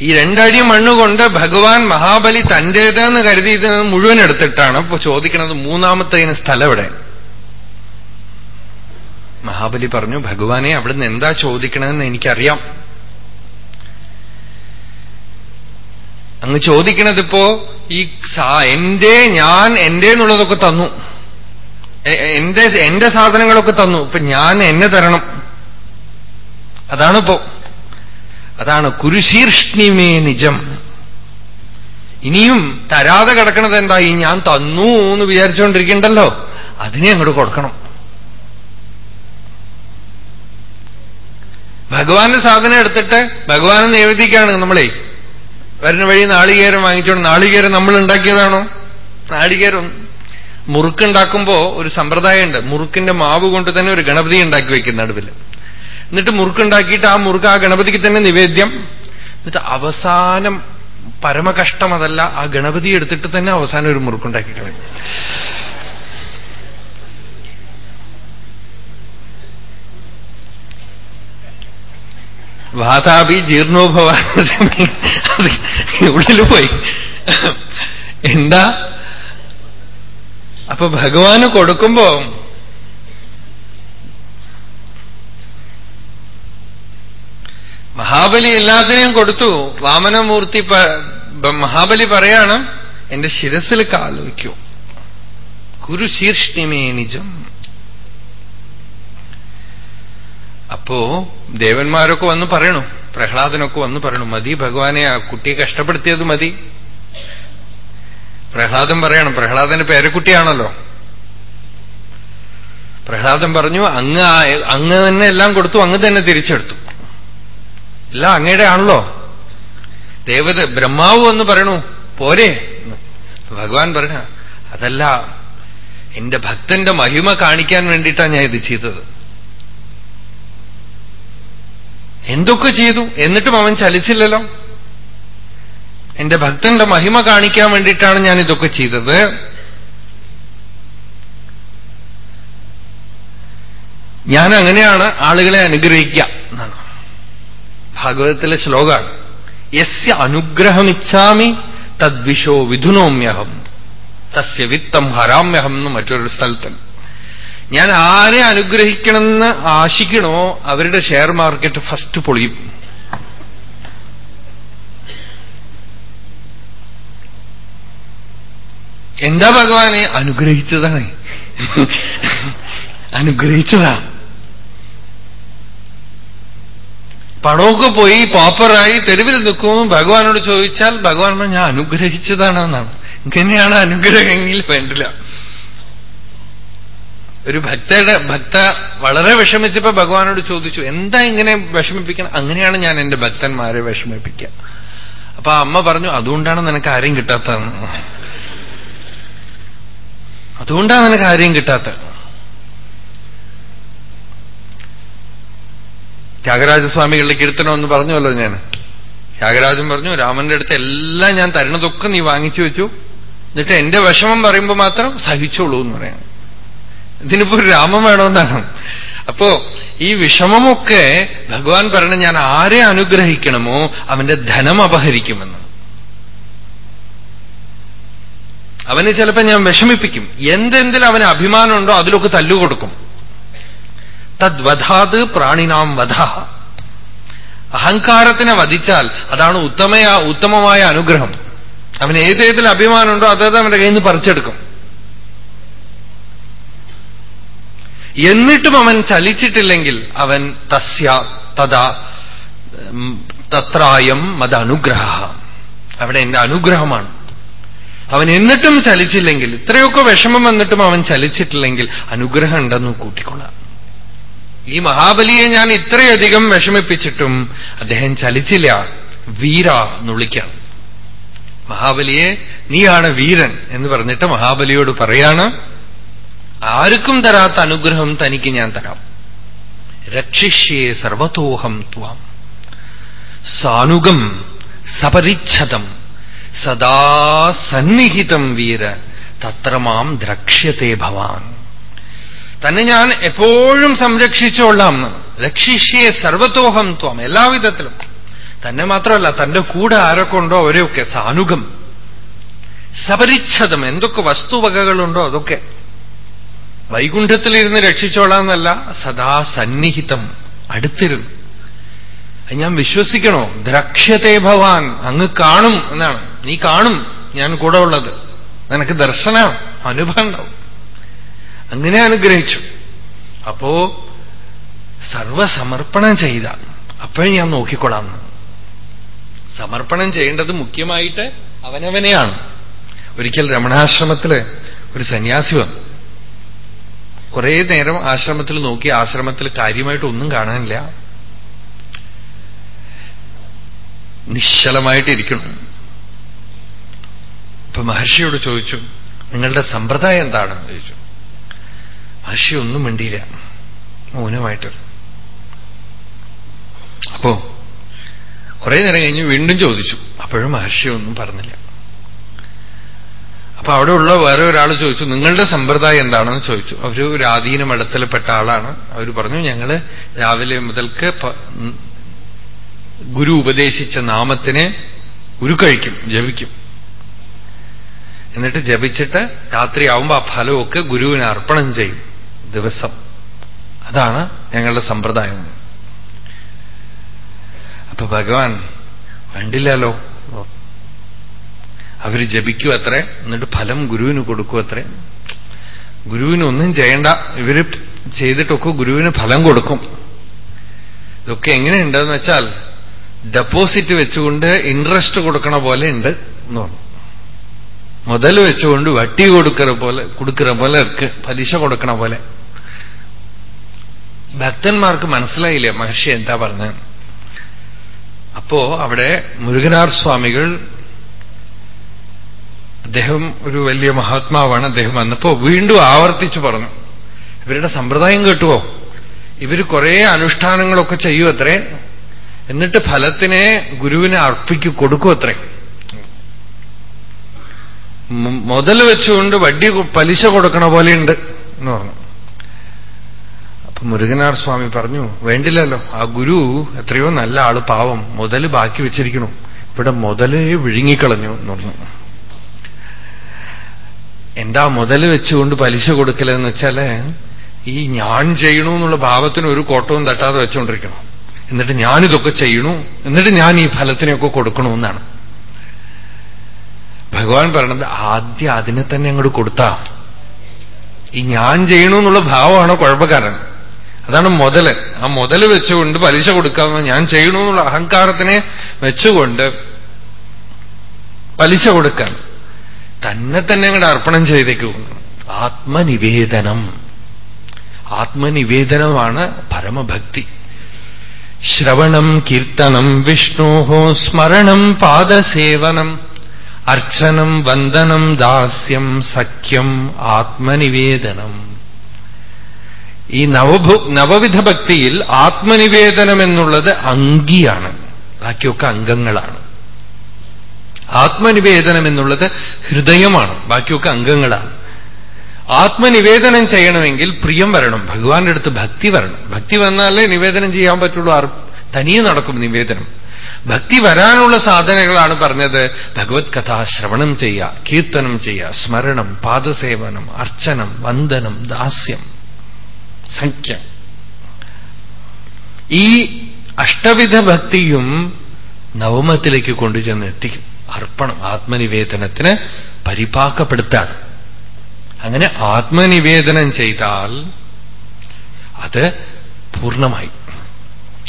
ഈ രണ്ടടി മണ്ണുകൊണ്ട് ഭഗവാൻ മഹാബലി തന്റേതെന്ന് കരുതിയത് മുഴുവൻ എടുത്തിട്ടാണ്. ഇപ്പൊ ചോദിക്കുന്നത് മൂന്നാമത്തേന് സ്ഥലം എവിടെ? മഹാബലി പറഞ്ഞു ഭഗവാനെ അവിടുന്ന് എന്താ ചോദിക്കണമെന്ന് എനിക്കറിയാം. അങ്ങ് ചോദിക്കണതിപ്പോ ഈ എന്റെ ഞാൻ എന്റെ എന്നുള്ളതൊക്കെ തന്നു. എന്റെ എന്റെ സാധനങ്ങളൊക്കെ തന്നു. ഇപ്പൊ ഞാൻ എന്നെ തരണം. അതാണിപ്പോ അതാണ് കുരുശീർഷ്ണിമേ നിജം. ഇനിയും തരാതെ കിടക്കണത് എന്താ? ഈ ഞാൻ തന്നു എന്ന് വിചാരിച്ചുകൊണ്ടിരിക്കണ്ടല്ലോ അതിനെ അങ്ങോട്ട് കൊടുക്കണം. ഭഗവാന്റെ സാധനം എടുത്തിട്ട് ഭഗവാനെ നിവേദിക്കാണ് നമ്മളെ. വരുന്ന വഴി നാളികേരം വാങ്ങിച്ചോണ്ട് നാളികേരം നമ്മൾ ഉണ്ടാക്കിയതാണോ? നാളികേരം മുറുക്കുണ്ടാക്കുമ്പോ ഒരു സമ്പ്രദായമുണ്ട്. മുറുക്കിന്റെ മാവ് കൊണ്ട് തന്നെ ഒരു ഗണപതി ഉണ്ടാക്കി വയ്ക്കും നടുവിൽ എന്നിട്ട് മുറുക്കുണ്ടാക്കിയിട്ട് ആ മുറുക്ക് ആ ഗണപതിക്ക് തന്നെ നിവേദ്യം. എന്നിട്ട് അവസാനം പരമകഷ്ടം അതല്ല ആ ഗണപതി എടുത്തിട്ട് തന്നെ അവസാനം ഒരു മുറുക്കുണ്ടാക്കി വാതാപി ജീർണോഭവ ഉള്ളിൽ പോയി. എന്താ? അപ്പൊ ഭഗവാന് കൊടുക്കുമ്പോ മഹാബലി എല്ലാത്തിനെയും കൊടുത്തു. വാമനമൂർത്തി മഹാബലി പറയാണ് എന്റെ ശിരസിൽ കാലോയ്ക്കൂ കുരു ശീർഷ്ണിമേ നിജം. അപ്പോ ദേവന്മാരൊക്കെ വന്ന് പറയണു പ്രഹ്ലാദനൊക്കെ വന്ന് പറയണു മതി ഭഗവാനെ ആ കുട്ടിയെ കഷ്ടപ്പെടുത്തിയത് മതി. പ്രഹ്ലാദൻ പറയണം പ്രഹ്ലാദന്റെ പേരക്കുട്ടിയാണല്ലോ. പ്രഹ്ലാദൻ പറഞ്ഞു അങ്ങ് അങ്ങ് തന്നെ എല്ലാം കൊടുത്തു അങ്ങ് തന്നെ തിരിച്ചെടുത്തു. എല്ലാം അങ്ങയുടെ ആണല്ലോ ദേവത ബ്രഹ്മാവ് എന്ന് പറയണു. പോരെ ഭഗവാൻ പറഞ്ഞ അതല്ല എന്റെ ഭക്തന്റെ മഹിമ കാണിക്കാൻ വേണ്ടിയിട്ടാണ് ഞാൻ ഇത് ചെയ്തത്. എന്തൊക്കെ ചെയ്തു? എന്നിട്ടും അവൻ ചലിച്ചില്ലല്ലോ. എന്റെ ഭക്തന്റെ മഹിമ കാണിക്കാൻ വേണ്ടിയിട്ടാണ് ഞാൻ ഇതൊക്കെ ചെയ്തത്. ഞാൻ അങ്ങനെയാണ് ആളുകളെ അനുഗ്രഹിക്കുക. എന്നാണ് ഭാഗവതത്തിലെ ശ്ലോകമാണ്. യസ്യ അനുഗ്രഹം ഇച്ഛാമി തദ്വിഷോ വിധുനോമ്യഹം. തസ്യ വിത്തം ഹരാമ്യഹം എന്ന് മറ്റൊരു സ്ഥലത്ത് ഞാൻ ആരെ അനുഗ്രഹിക്കണമെന്ന് ആശിക്കണോ അവരുടെ ഷെയർ മാർക്കറ്റ് ഫസ്റ്റ് പൊളിയും. എന്താ ഭഗവാനെ? അനുഗ്രഹിച്ചതാണ്. അനുഗ്രഹിച്ചതാ. പണമൊക്കെ പോയി പോപ്പറായി തെരുവിൽ നിൽക്കുമ്പോൾ ഭഗവാനോട് ചോദിച്ചാൽ ഭഗവാൻ ഞാൻ അനുഗ്രഹിച്ചതാണെന്നാണ്. ഇങ്ങനെയാണ് അനുഗ്രഹമെങ്കിൽ വേണ്ടില്ല. ഒരു ഭക്തയുടെ ഭക്ത വളരെ വിഷമിച്ചപ്പോ ഭഗവാനോട് ചോദിച്ചു എന്താ ഇങ്ങനെ വിഷമിപ്പിക്കണം? അങ്ങനെയാണ് ഞാൻ എന്റെ ഭക്തന്മാരെ വിഷമിപ്പിക്കുക. അപ്പൊ അമ്മ പറഞ്ഞു അതുകൊണ്ടാണ് നിനക്ക് ആരെയും കിട്ടാത്തതെന്ന്. അതുകൊണ്ടാണ് നിനക്ക് ആരെയും കിട്ടാത്തത്. ത്യാഗരാജസ്വാമികളുടെ കീർത്തനം എന്ന് പറഞ്ഞുവല്ലോ ഞാൻ. ത്യാഗരാജൻ പറഞ്ഞു രാമന്റെ അടുത്ത് എല്ലാം ഞാൻ തരണതൊക്കെ നീ വാങ്ങിച്ചു വെച്ചു. എന്നിട്ട് എന്റെ വിഷമം പറയുമ്പോൾ മാത്രം സഹിച്ചോളൂ എന്ന് പറയാം. ഇതിനിപ്പോ ഒരു രാമം വേണമെന്നാണ്. അപ്പോ ഈ വിഷമമൊക്കെ ഭഗവാൻ പറഞ്ഞ ഞാൻ ആരെ അനുഗ്രഹിക്കണമോ അവന്റെ ധനം അപഹരിക്കുമെന്ന്. അവന് ചിലപ്പോ ഞാൻ വിഷമിപ്പിക്കും. എന്തെന്തിൽ അവന് അഭിമാനമുണ്ടോ അതിലൊക്കെ തല്ലുകൊടുക്കും. തദ്വധാത് പ്രാണിനാം വധ. അഹങ്കാരത്തിനെ വധിച്ചാൽ അതാണ് ഉത്തമയ ഉത്തമമായ അനുഗ്രഹം. അവന് ഏതേതിൽ അഭിമാനമുണ്ടോ അതത് അവന്റെ കയ്യിൽ നിന്ന് പറിച്ചെടുക്കും. എന്നിട്ടും അവൻ ചലിച്ചിട്ടില്ലെങ്കിൽ അവൻ തസ്യ തഥാ തത്രായം മതനുഗ്രഹ അവിടെ എന്റെ അനുഗ്രഹമാണ്. അവൻ എന്നിട്ടും ചലിച്ചില്ലെങ്കിൽ ഇത്രയൊക്കെ വിഷമം വന്നിട്ടും അവൻ ചലിച്ചിട്ടില്ലെങ്കിൽ അനുഗ്രഹം ഉണ്ടെന്ന് കൂട്ടിക്കൊള്ളാം. ഈ മഹാബലിയെ ഞാൻ ഇത്രയധികം വിഷമിപ്പിച്ചിട്ടും അദ്ദേഹം ചലിച്ചില്ല. വീര എന്നുള്ളിക്കാണ്. മഹാബലിയെ നീയാണ് വീരൻ എന്ന് പറഞ്ഞിട്ട് മഹാബലിയോട് പറയാണ് ആർക്കും തരാത്ത അനുഗ്രഹം തനിക്ക് ഞാൻ തരാം. രക്ഷിഷ്യേ സർവതോഹം ത്വാം. സാനുഗം സപരിച്ഛതം. സദാ സന്നിഹിതം വീര. തത്ര മാം ദ്രക്ഷ്യത്തെ ഭവാൻ. തന്നെ ഞാൻ എപ്പോഴും സംരക്ഷിച്ചോളാം രക്ഷിഷ്യേ സർവത്തോഹം ത്വം എല്ലാവിധത്തിലും തന്നെ മാത്രമല്ല തന്റെ കൂടെ ആരൊക്കെ ഉണ്ടോ അവരെയൊക്കെ സാനുഗം. സപരിച്ഛതം എന്തൊക്കെ വസ്തുവകകളുണ്ടോ അതൊക്കെ. വൈകുണ്ഠത്തിലിരുന്ന് രക്ഷിച്ചോളാന്നല്ല സദാ സന്നിഹിതം അടുത്തിരുന്നു. ഞാൻ വിശ്വസിക്കണോ? ദ്രക്ഷ്യത്തെ ഭവാൻ അങ്ങ് കാണും എന്നാണ്. നീ കാണും ഞാൻ കൂടെ ഉള്ളത്. നിനക്ക് ദർശനം അനുഭവം ഉണ്ടാവും. അങ്ങനെ അനുഗ്രഹിച്ചു. അപ്പോ സർവസമർപ്പണം ചെയ്ത. അപ്പോഴേ ഞാൻ നോക്കിക്കൊള്ളാം. സമർപ്പണം ചെയ്യേണ്ടത് മുഖ്യമായിട്ട് അവനവനെയാണ്. ഒരിക്കൽ രമണാശ്രമത്തിൽ ഒരു സന്യാസി വന്നു. കുറേ നേരം ആശ്രമത്തിൽ നോക്കി ആശ്രമത്തിൽ കാര്യമായിട്ട് ഒന്നും കാണാനില്ല. നിശ്ചലമായിട്ടിരിക്കണം ഇപ്പൊ മഹർഷിയോട് ചോദിച്ചു നിങ്ങളുടെ സമ്പ്രദായം എന്താണെന്ന് ചോദിച്ചു. ഒന്നും മിണ്ടിയില്ല. മൗനമായിട്ട്. അപ്പോ കുറെ നേരം കഴിഞ്ഞ് വീണ്ടും ചോദിച്ചു. അപ്പോഴും മഹർഷിയൊന്നും പറഞ്ഞില്ല. അപ്പൊ അവിടെയുള്ള വേറെ ഒരാൾ ചോദിച്ചു നിങ്ങളുടെ സമ്പ്രദായം എന്താണെന്ന് ചോദിച്ചു. അവർ ഒരു ആധീന മഠത്തിൽപ്പെട്ട ആളാണ്. അവർ പറഞ്ഞു ഞങ്ങൾ രാവിലെ മുതൽക്ക് ഗുരു ഉപദേശിച്ച നാമത്തിനെ ഉരുക്കഴിക്കും ജപിക്കും. എന്നിട്ട് ജപിച്ചിട്ട് രാത്രിയാവുമ്പോൾ ആ ഫലമൊക്കെ ഗുരുവിന് അർപ്പണം ചെയ്യും. ദിവസം. അതാണ് ഞങ്ങളുടെ സമ്പ്രദായം. അപ്പൊ ഭഗവാൻ കണ്ടില്ലല്ലോ. അവർ ജപിക്കൂ അത്രേ എന്നിട്ട് ഫലം ഗുരുവിന് കൊടുക്കൂ അത്രേ. ഗുരുവിനൊന്നും ചെയ്യണ്ട. ഇവർ ചെയ്തിട്ടൊക്കെ ഗുരുവിന് ഫലം കൊടുക്കും. ഇതൊക്കെ എങ്ങനെയുണ്ടെന്ന് വെച്ചാൽ ഡെപ്പോസിറ്റ് വെച്ചുകൊണ്ട് ഇൻട്രസ്റ്റ് കൊടുക്കണ പോലെ ഉണ്ട് എന്ന് പറഞ്ഞു. മുതൽ വെച്ചുകൊണ്ട് വട്ടി കൊടുക്കുന്ന പോലെ കൊടുക്കുന്ന പോലെ പലിശ കൊടുക്കണ പോലെ. ഭക്തന്മാർക്ക് മനസ്സിലായില്ല മഹർഷി എന്താ പറഞ്ഞത് അപ്പോ അവിടെ മുരുകനാർ സ്വാമികൾ അദ്ദേഹം ഒരു വലിയ മഹാത്മാവാണ് അദ്ദേഹം വന്നപ്പോ വീണ്ടും ആവർത്തിച്ചു പറഞ്ഞു. ഇവരുടെ സമ്പ്രദായം കേട്ടുവോ? ഇവർ കുറെ അനുഷ്ഠാനങ്ങളൊക്കെ ചെയ്യൂ അത്രേ. എന്നിട്ട് ഫലത്തിനെ ഗുരുവിനെ അർപ്പിക്കു കൊടുക്കും അത്രേ. മുതൽ വെച്ചുകൊണ്ട് വഡ്ഡി പലിശ കൊടുക്കണ പോലെയുണ്ട് എന്ന് പറഞ്ഞു. അപ്പൊ മുരുകനാർ സ്വാമി പറഞ്ഞു വേണ്ടില്ലല്ലോ. ആ ഗുരു എത്രയോ നല്ല ആൾ പാവം. മുതൽ ബാക്കി വെച്ചിരിക്കണു. ഇവിടെ മുതലേ വിഴുങ്ങിക്കളഞ്ഞു എന്ന് പറഞ്ഞു. എന്താ മുതൽ വെച്ചുകൊണ്ട് പലിശ കൊടുക്കലെന്ന് വെച്ചാൽ ഈ ഞാൻ ചെയ്യണു എന്നുള്ള ഭാവത്തിന് ഒരു കോട്ടവും തട്ടാതെ വെച്ചുകൊണ്ടിരിക്കണം എന്നിട്ട് ഞാനിതൊക്കെ ചെയ്യണു. എന്നിട്ട് ഞാൻ ഈ ഫലത്തിനെയൊക്കെ കൊടുക്കണമെന്നാണ് ഭഗവാൻ പറയണത് ആദ്യം അതിനെ തന്നെ അങ്ങോട്ട് കൊടുത്താ. ഈ ഞാൻ ചെയ്യണു എന്നുള്ള ഭാവമാണ് കുഴപ്പക്കാരൻ. അതാണ് മുതൽ ആ മുതൽ വെച്ചുകൊണ്ട് പലിശ കൊടുക്കാമെന്ന് ഞാൻ ചെയ്യണമെന്നുള്ള അഹങ്കാരത്തിനെ വെച്ചുകൊണ്ട് പലിശ കൊടുക്കാൻ തന്നെ തന്നെ അങ്ങോട്ട് അർപ്പണം ചെയ്തേക്കൂ. ആത്മനിവേദനം. ആത്മനിവേദനമാണ് പരമഭക്തി. ശ്രവണം കീർത്തനം വിഷ്ണോഹോ സ്മരണം പാദസേവനം അർച്ചനം വന്ദനം ദാസ്യം സഖ്യം ആത്മനിവേദനം. ഈ നവഭു നവവിധ ഭക്തിയിൽ ആത്മനിവേദനം എന്നുള്ളത് അങ്കിയാണ്. ബാക്കിയൊക്കെ അംഗങ്ങളാണ്. ആത്മനിവേദനം എന്നുള്ളത് ഹൃദയമാണ്. ബാക്കിയൊക്കെ അംഗങ്ങളാണ്. ആത്മനിവേദനം ചെയ്യണമെങ്കിൽ പ്രിയം വരണം. ഭഗവാന്റെ അടുത്ത് ഭക്തി വരണം. ഭക്തി വന്നാലേ നിവേദനം ചെയ്യാൻ പറ്റുള്ളൂ. തനിയെ നടക്കും നിവേദനം. ഭക്തി വരാനുള്ള സാധനങ്ങളാണ് പറഞ്ഞത്. ഭഗവത് കഥ ശ്രവണം ചെയ്യുക കീർത്തനം ചെയ്യുക സ്മരണം പാദസേവനം അർച്ചനം വന്ദനം ദാസ്യം. സംഖ്യ. ഈ അഷ്ടവിധ ഭക്തിയും നവമത്തിലേക്ക് കൊണ്ടുചെന്ന് എത്തിക്കും. അർപ്പണം ആത്മനിവേദനത്തിന് പരിപാകപ്പെടുത്താണ്. അങ്ങനെ ആത്മനിവേദനം ചെയ്താൽ അത് പൂർണമായി.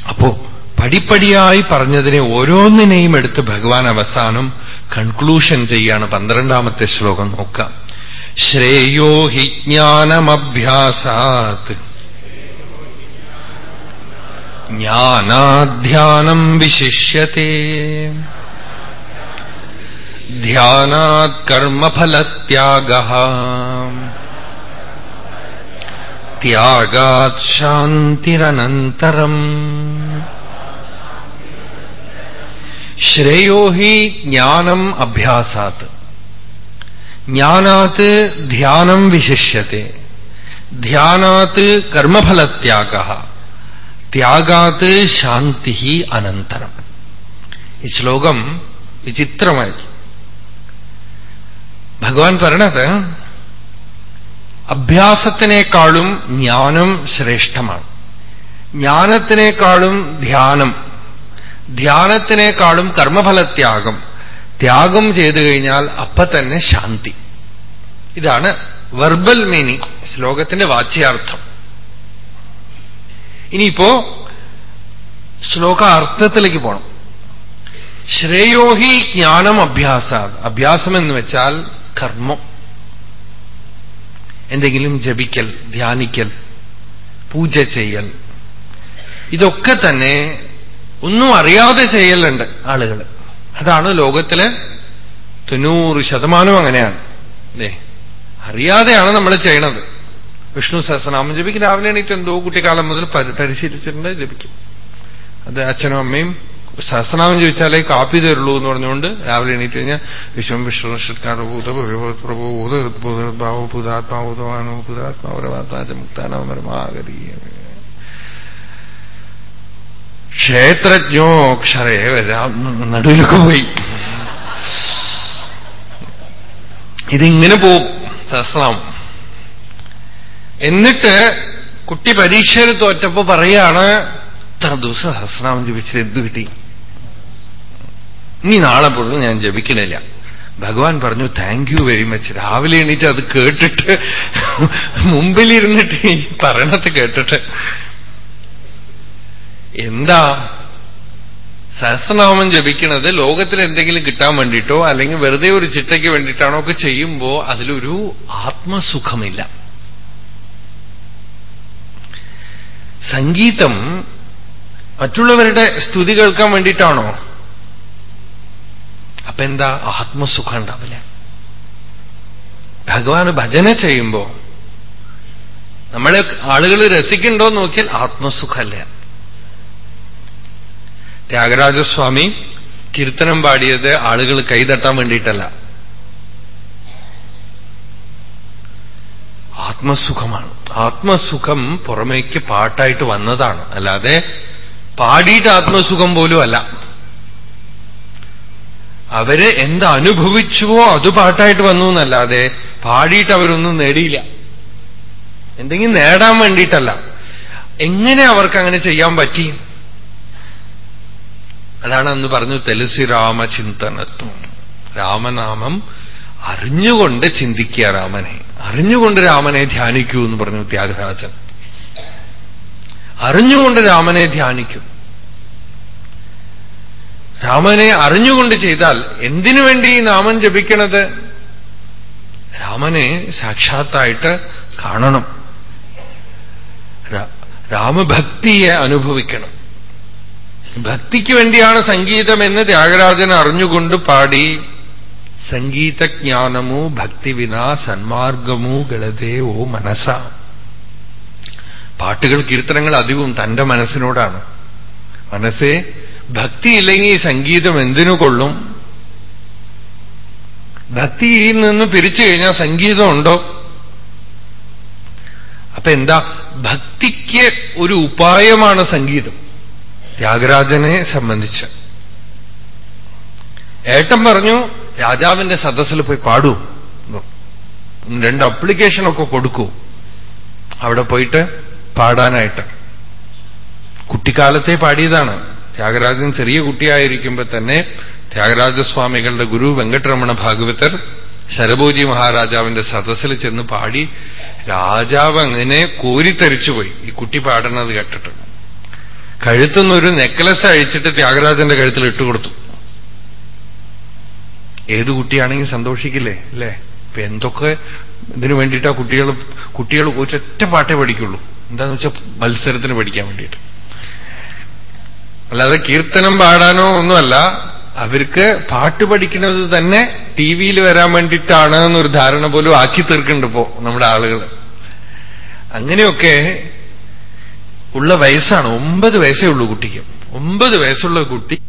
അപ്പോ പടിപ്പടിയായി പറഞ്ഞതിനെ ഓരോന്നിനെയും എടുത്ത് ഭഗവാൻ അവസാനം കൺക്ലൂഷൻ ചെയ്യാണ് പന്ത്രണ്ടാമത്തെ ശ്ലോകം നോക്കാം ശ്രേയോ ഹി ജ്ഞാനമഭ്യാസാത്. ജ്ഞാനാധ്യാനം വിശിഷ്യത്തെ ധ്യാനാത് കർമ്മഫലത്യാഗ ത്യാഗാത് ശാന്തിരനന്തരം ശ്രേയോ ഹി ജ്ഞാനം അഭ്യാസാത് ജ്ഞാനാത് ധ്യാനം വിശിഷ്യത്തെ ധ്യാനാത് കർമ്മഫലത്യാഗ ത്യാഗാത് ശാന്തി അനന്തരം. ഈ ശ്ലോകം വിചിത്രമായി ഭഗവാൻ പറയണത് അഭ്യാസത്തിനേക്കാളും ജ്ഞാനം ശ്രേഷ്ഠമാണ്. ജ്ഞാനത്തിനേക്കാളും ധ്യാനം ധ്യാനത്തിനേക്കാളും കർമ്മഫലത്യാഗം ത്യാഗം ചെയ്തു കഴിഞ്ഞാൽ അപ്പ തന്നെ ശാന്തി. ഇതാണ് വെർബൽ മീനിങ് ശ്ലോകത്തിന്റെ വാച്യാർത്ഥം. ഇനിയിപ്പോ ശ്ലോക അർത്ഥത്തിലേക്ക് പോണം. ശ്രേയോഹി ജ്ഞാനം അഭ്യാസ അഭ്യാസം എന്ന് വെച്ചാൽ കർമ്മം. എന്തെങ്കിലും ജപിക്കൽ ധ്യാനിക്കൽ പൂജ ചെയ്യൽ. ഇതൊക്കെ തന്നെ ഒന്നും അറിയാതെ ചെയ്യലുണ്ട് ആളുകൾ അതാണ് ലോകത്തിലെ തൊണ്ണൂറ് ശതമാനം അങ്ങനെയാണ്. അല്ലേ അറിയാതെയാണ് നമ്മൾ ചെയ്യണത്. വിഷ്ണു സഹസ്രനാമം ജപിക്കും. രാവിലെ എണീറ്റ് എന്തോ കുട്ടിക്കാലം മുതൽ പരിശീലിച്ചിട്ടുണ്ട് ജപിക്കും. അത് അച്ഛനും അമ്മയും സഹസ്രനാമം ചോദിച്ചാലേ കാപ്പി തരുള്ളൂ എന്ന് പറഞ്ഞുകൊണ്ട് രാവിലെ എണീറ്റ് കഴിഞ്ഞാൽ വിശ്വം വിഷ്ണു പ്രഭൂത ഭാവോ ഭൂതാത്മാഭൂതമാനോ ഭൂതാത്മാവരവാത്മാച മുക്താനോ പരമാഗതി ക്ഷേത്രജ്ഞോ അക്ഷരേ നടുവിലൊക്കെ പോയി. ഇതിങ്ങനെ പോവും സഹസ്രനാമം. എന്നിട്ട് കുട്ടി പരീക്ഷയിൽ തോറ്റപ്പോ പറയാണ് ഇത്ര ദിവസം സഹസ്രനാമം ജപിച്ചത് എന്ത് കിട്ടി? ഇനി നാളെ പോലും ഞാൻ ജപിക്കണില്ല. ഭഗവാൻ പറഞ്ഞു താങ്ക് യു വെരി മച്ച് രാവിലെ എണീറ്റ് അത് കേട്ടിട്ട് മുമ്പിലിരുന്നിട്ട് ഈ പറയണത് കേട്ടിട്ട്. എന്താ? സഹസ്രനാമം ജപിക്കുന്നത് ലോകത്തിൽ എന്തെങ്കിലും കിട്ടാൻ വേണ്ടിയിട്ടോ അല്ലെങ്കിൽ വെറുതെ ഒരു ചിട്ടയ്ക്ക് വേണ്ടിയിട്ടാണോ ഒക്കെ ചെയ്യുമ്പോ അതിലൊരു ആത്മസുഖമില്ല. സംഗീതം മറ്റുള്ളവരുടെ സ്തുതി കേൾക്കാൻ വേണ്ടിയിട്ടാണോ? അപ്പൊ എന്താ ആത്മസുഖം ഉണ്ടാവില്ല. ഭഗവാന് ഭജന ചെയ്യുമ്പോ നമ്മളെ ആളുകൾ രസിക്കുന്നുണ്ടോ നോക്കിയാൽ ആത്മസുഖമല്ല. ത്യാഗരാജസ്വാമി കീർത്തനം പാടിയത് ആളുകൾ കൈതട്ടാൻ വേണ്ടിയിട്ടല്ല. ആത്മസുഖമാണ്. ആത്മസുഖം പുറമേക്ക് പാട്ടായിട്ട് വന്നതാണ്. അല്ലാതെ പാടിയിട്ട് ആത്മസുഖം പോലും അല്ല. അവർ എന്തനുഭവിച്ചുവോ അത് പാട്ടായിട്ട് വന്നു എന്നല്ലാതെ പാടിയിട്ട് അവരൊന്നും നേടിയില്ല. എന്തെങ്കിലും നേടാൻ വേണ്ടിയിട്ടല്ല. എങ്ങനെ അവർക്ക് അങ്ങനെ ചെയ്യാൻ പറ്റി? അതാണ് അന്ന് പറഞ്ഞു തെലുസി രാമചിന്തനത്വം. രാമനാമം അറിഞ്ഞുകൊണ്ട് ചിന്തിക്കുക രാമനെ. അറിഞ്ഞുകൊണ്ട് രാമനെ ധ്യാനിക്കൂ എന്ന് പറഞ്ഞു ത്യാഗരാജൻ. അറിഞ്ഞുകൊണ്ട് രാമനെ ധ്യാനിക്കും. രാമനെ അറിഞ്ഞുകൊണ്ട് ചെയ്താൽ എന്തിനു വേണ്ടി നാമം ജപിക്കണത്? രാമനെ സാക്ഷാത്തായിട്ട് കാണണം. രാമഭക്തിയെ അനുഭവിക്കണം. ഭക്തിക്ക് വേണ്ടിയാണ് സംഗീതമെന്ന് ത്യാഗരാജൻ അറിഞ്ഞുകൊണ്ട് പാടി സംഗീതജ്ഞാനമോ ഭക്തിവിനാ സന്മാർഗമോ ഗളതേ ഓ മനസ. പാട്ടുകൾ കീർത്തനങ്ങൾ അധികവും തന്റെ മനസ്സിനോടാണ്. മനസ്സേ ഭക്തിയില്ലെങ്കിൽ സംഗീതം എന്തിനു കൊള്ളും? ഭക്തിയിൽ നിന്ന് പിരിച്ചു കഴിഞ്ഞാൽ സംഗീതം ഉണ്ടോ? അപ്പൊ എന്താ ഭക്തിക്ക് ഒരു ഉപായമാണ് സംഗീതം. ത്യാഗരാജനെ സംബന്ധിച്ച്. ഏട്ടൻ പറഞ്ഞു രാജാവിന്റെ സദസ്സിൽ പോയി പാടൂ. രണ്ട് അപ്ലിക്കേഷനൊക്കെ കൊടുക്കൂ. അവിടെ പോയിട്ട് പാടാനായിട്ട്. കുട്ടിക്കാലത്തെ പാടിയതാണ്. ത്യാഗരാജൻ ചെറിയ കുട്ടിയായിരിക്കുമ്പോ തന്നെ ത്യാഗരാജസ്വാമികളുടെ ഗുരു വെങ്കട്ടരമണ ഭാഗവതർ ശരഭോജി മഹാരാജാവിന്റെ സദസ്സിൽ ചെന്ന് പാടി രാജാവ് അങ്ങനെ കോരിത്തരിച്ചുപോയി ഈ കുട്ടി പാടുന്നത് കേട്ടിട്ട്. കഴുത്തുനിന്നൊരു നെക്ലസ് അഴിച്ചിട്ട് ത്യാഗരാജന്റെ കഴുത്തിൽ ഇട്ടുകൊടുത്തു. ഏത് കുട്ടിയാണെങ്കിൽ സന്തോഷിക്കില്ലേ? അല്ലേ? ഇപ്പൊ എന്തൊക്കെ ഇതിനു വേണ്ടിയിട്ടാ കുട്ടികൾ കുട്ടികൾ ഒരൊറ്റ പാട്ടേ പഠിക്കുള്ളൂ. എന്താന്ന് വെച്ചാൽ മത്സരത്തിന് പഠിക്കാൻ വേണ്ടിയിട്ട്. അല്ലാതെ കീർത്തനം പാടാനോ ഒന്നുമല്ല അവർക്ക് പാട്ട് പഠിക്കുന്നത് തന്നെ ടി വിയിൽ വരാൻ വേണ്ടിയിട്ടാണ് എന്നൊരു ധാരണ പോലും ആക്കി തീർക്കുന്നുണ്ട് ഇപ്പോ നമ്മുടെ ആളുകൾ. അങ്ങനെയൊക്കെ ഉള്ള വയസ്സാണ് ഒമ്പത് വയസ്സേ ഉള്ളൂ കുട്ടിക്ക്. ഒമ്പത് വയസ്സുള്ള കുട്ടി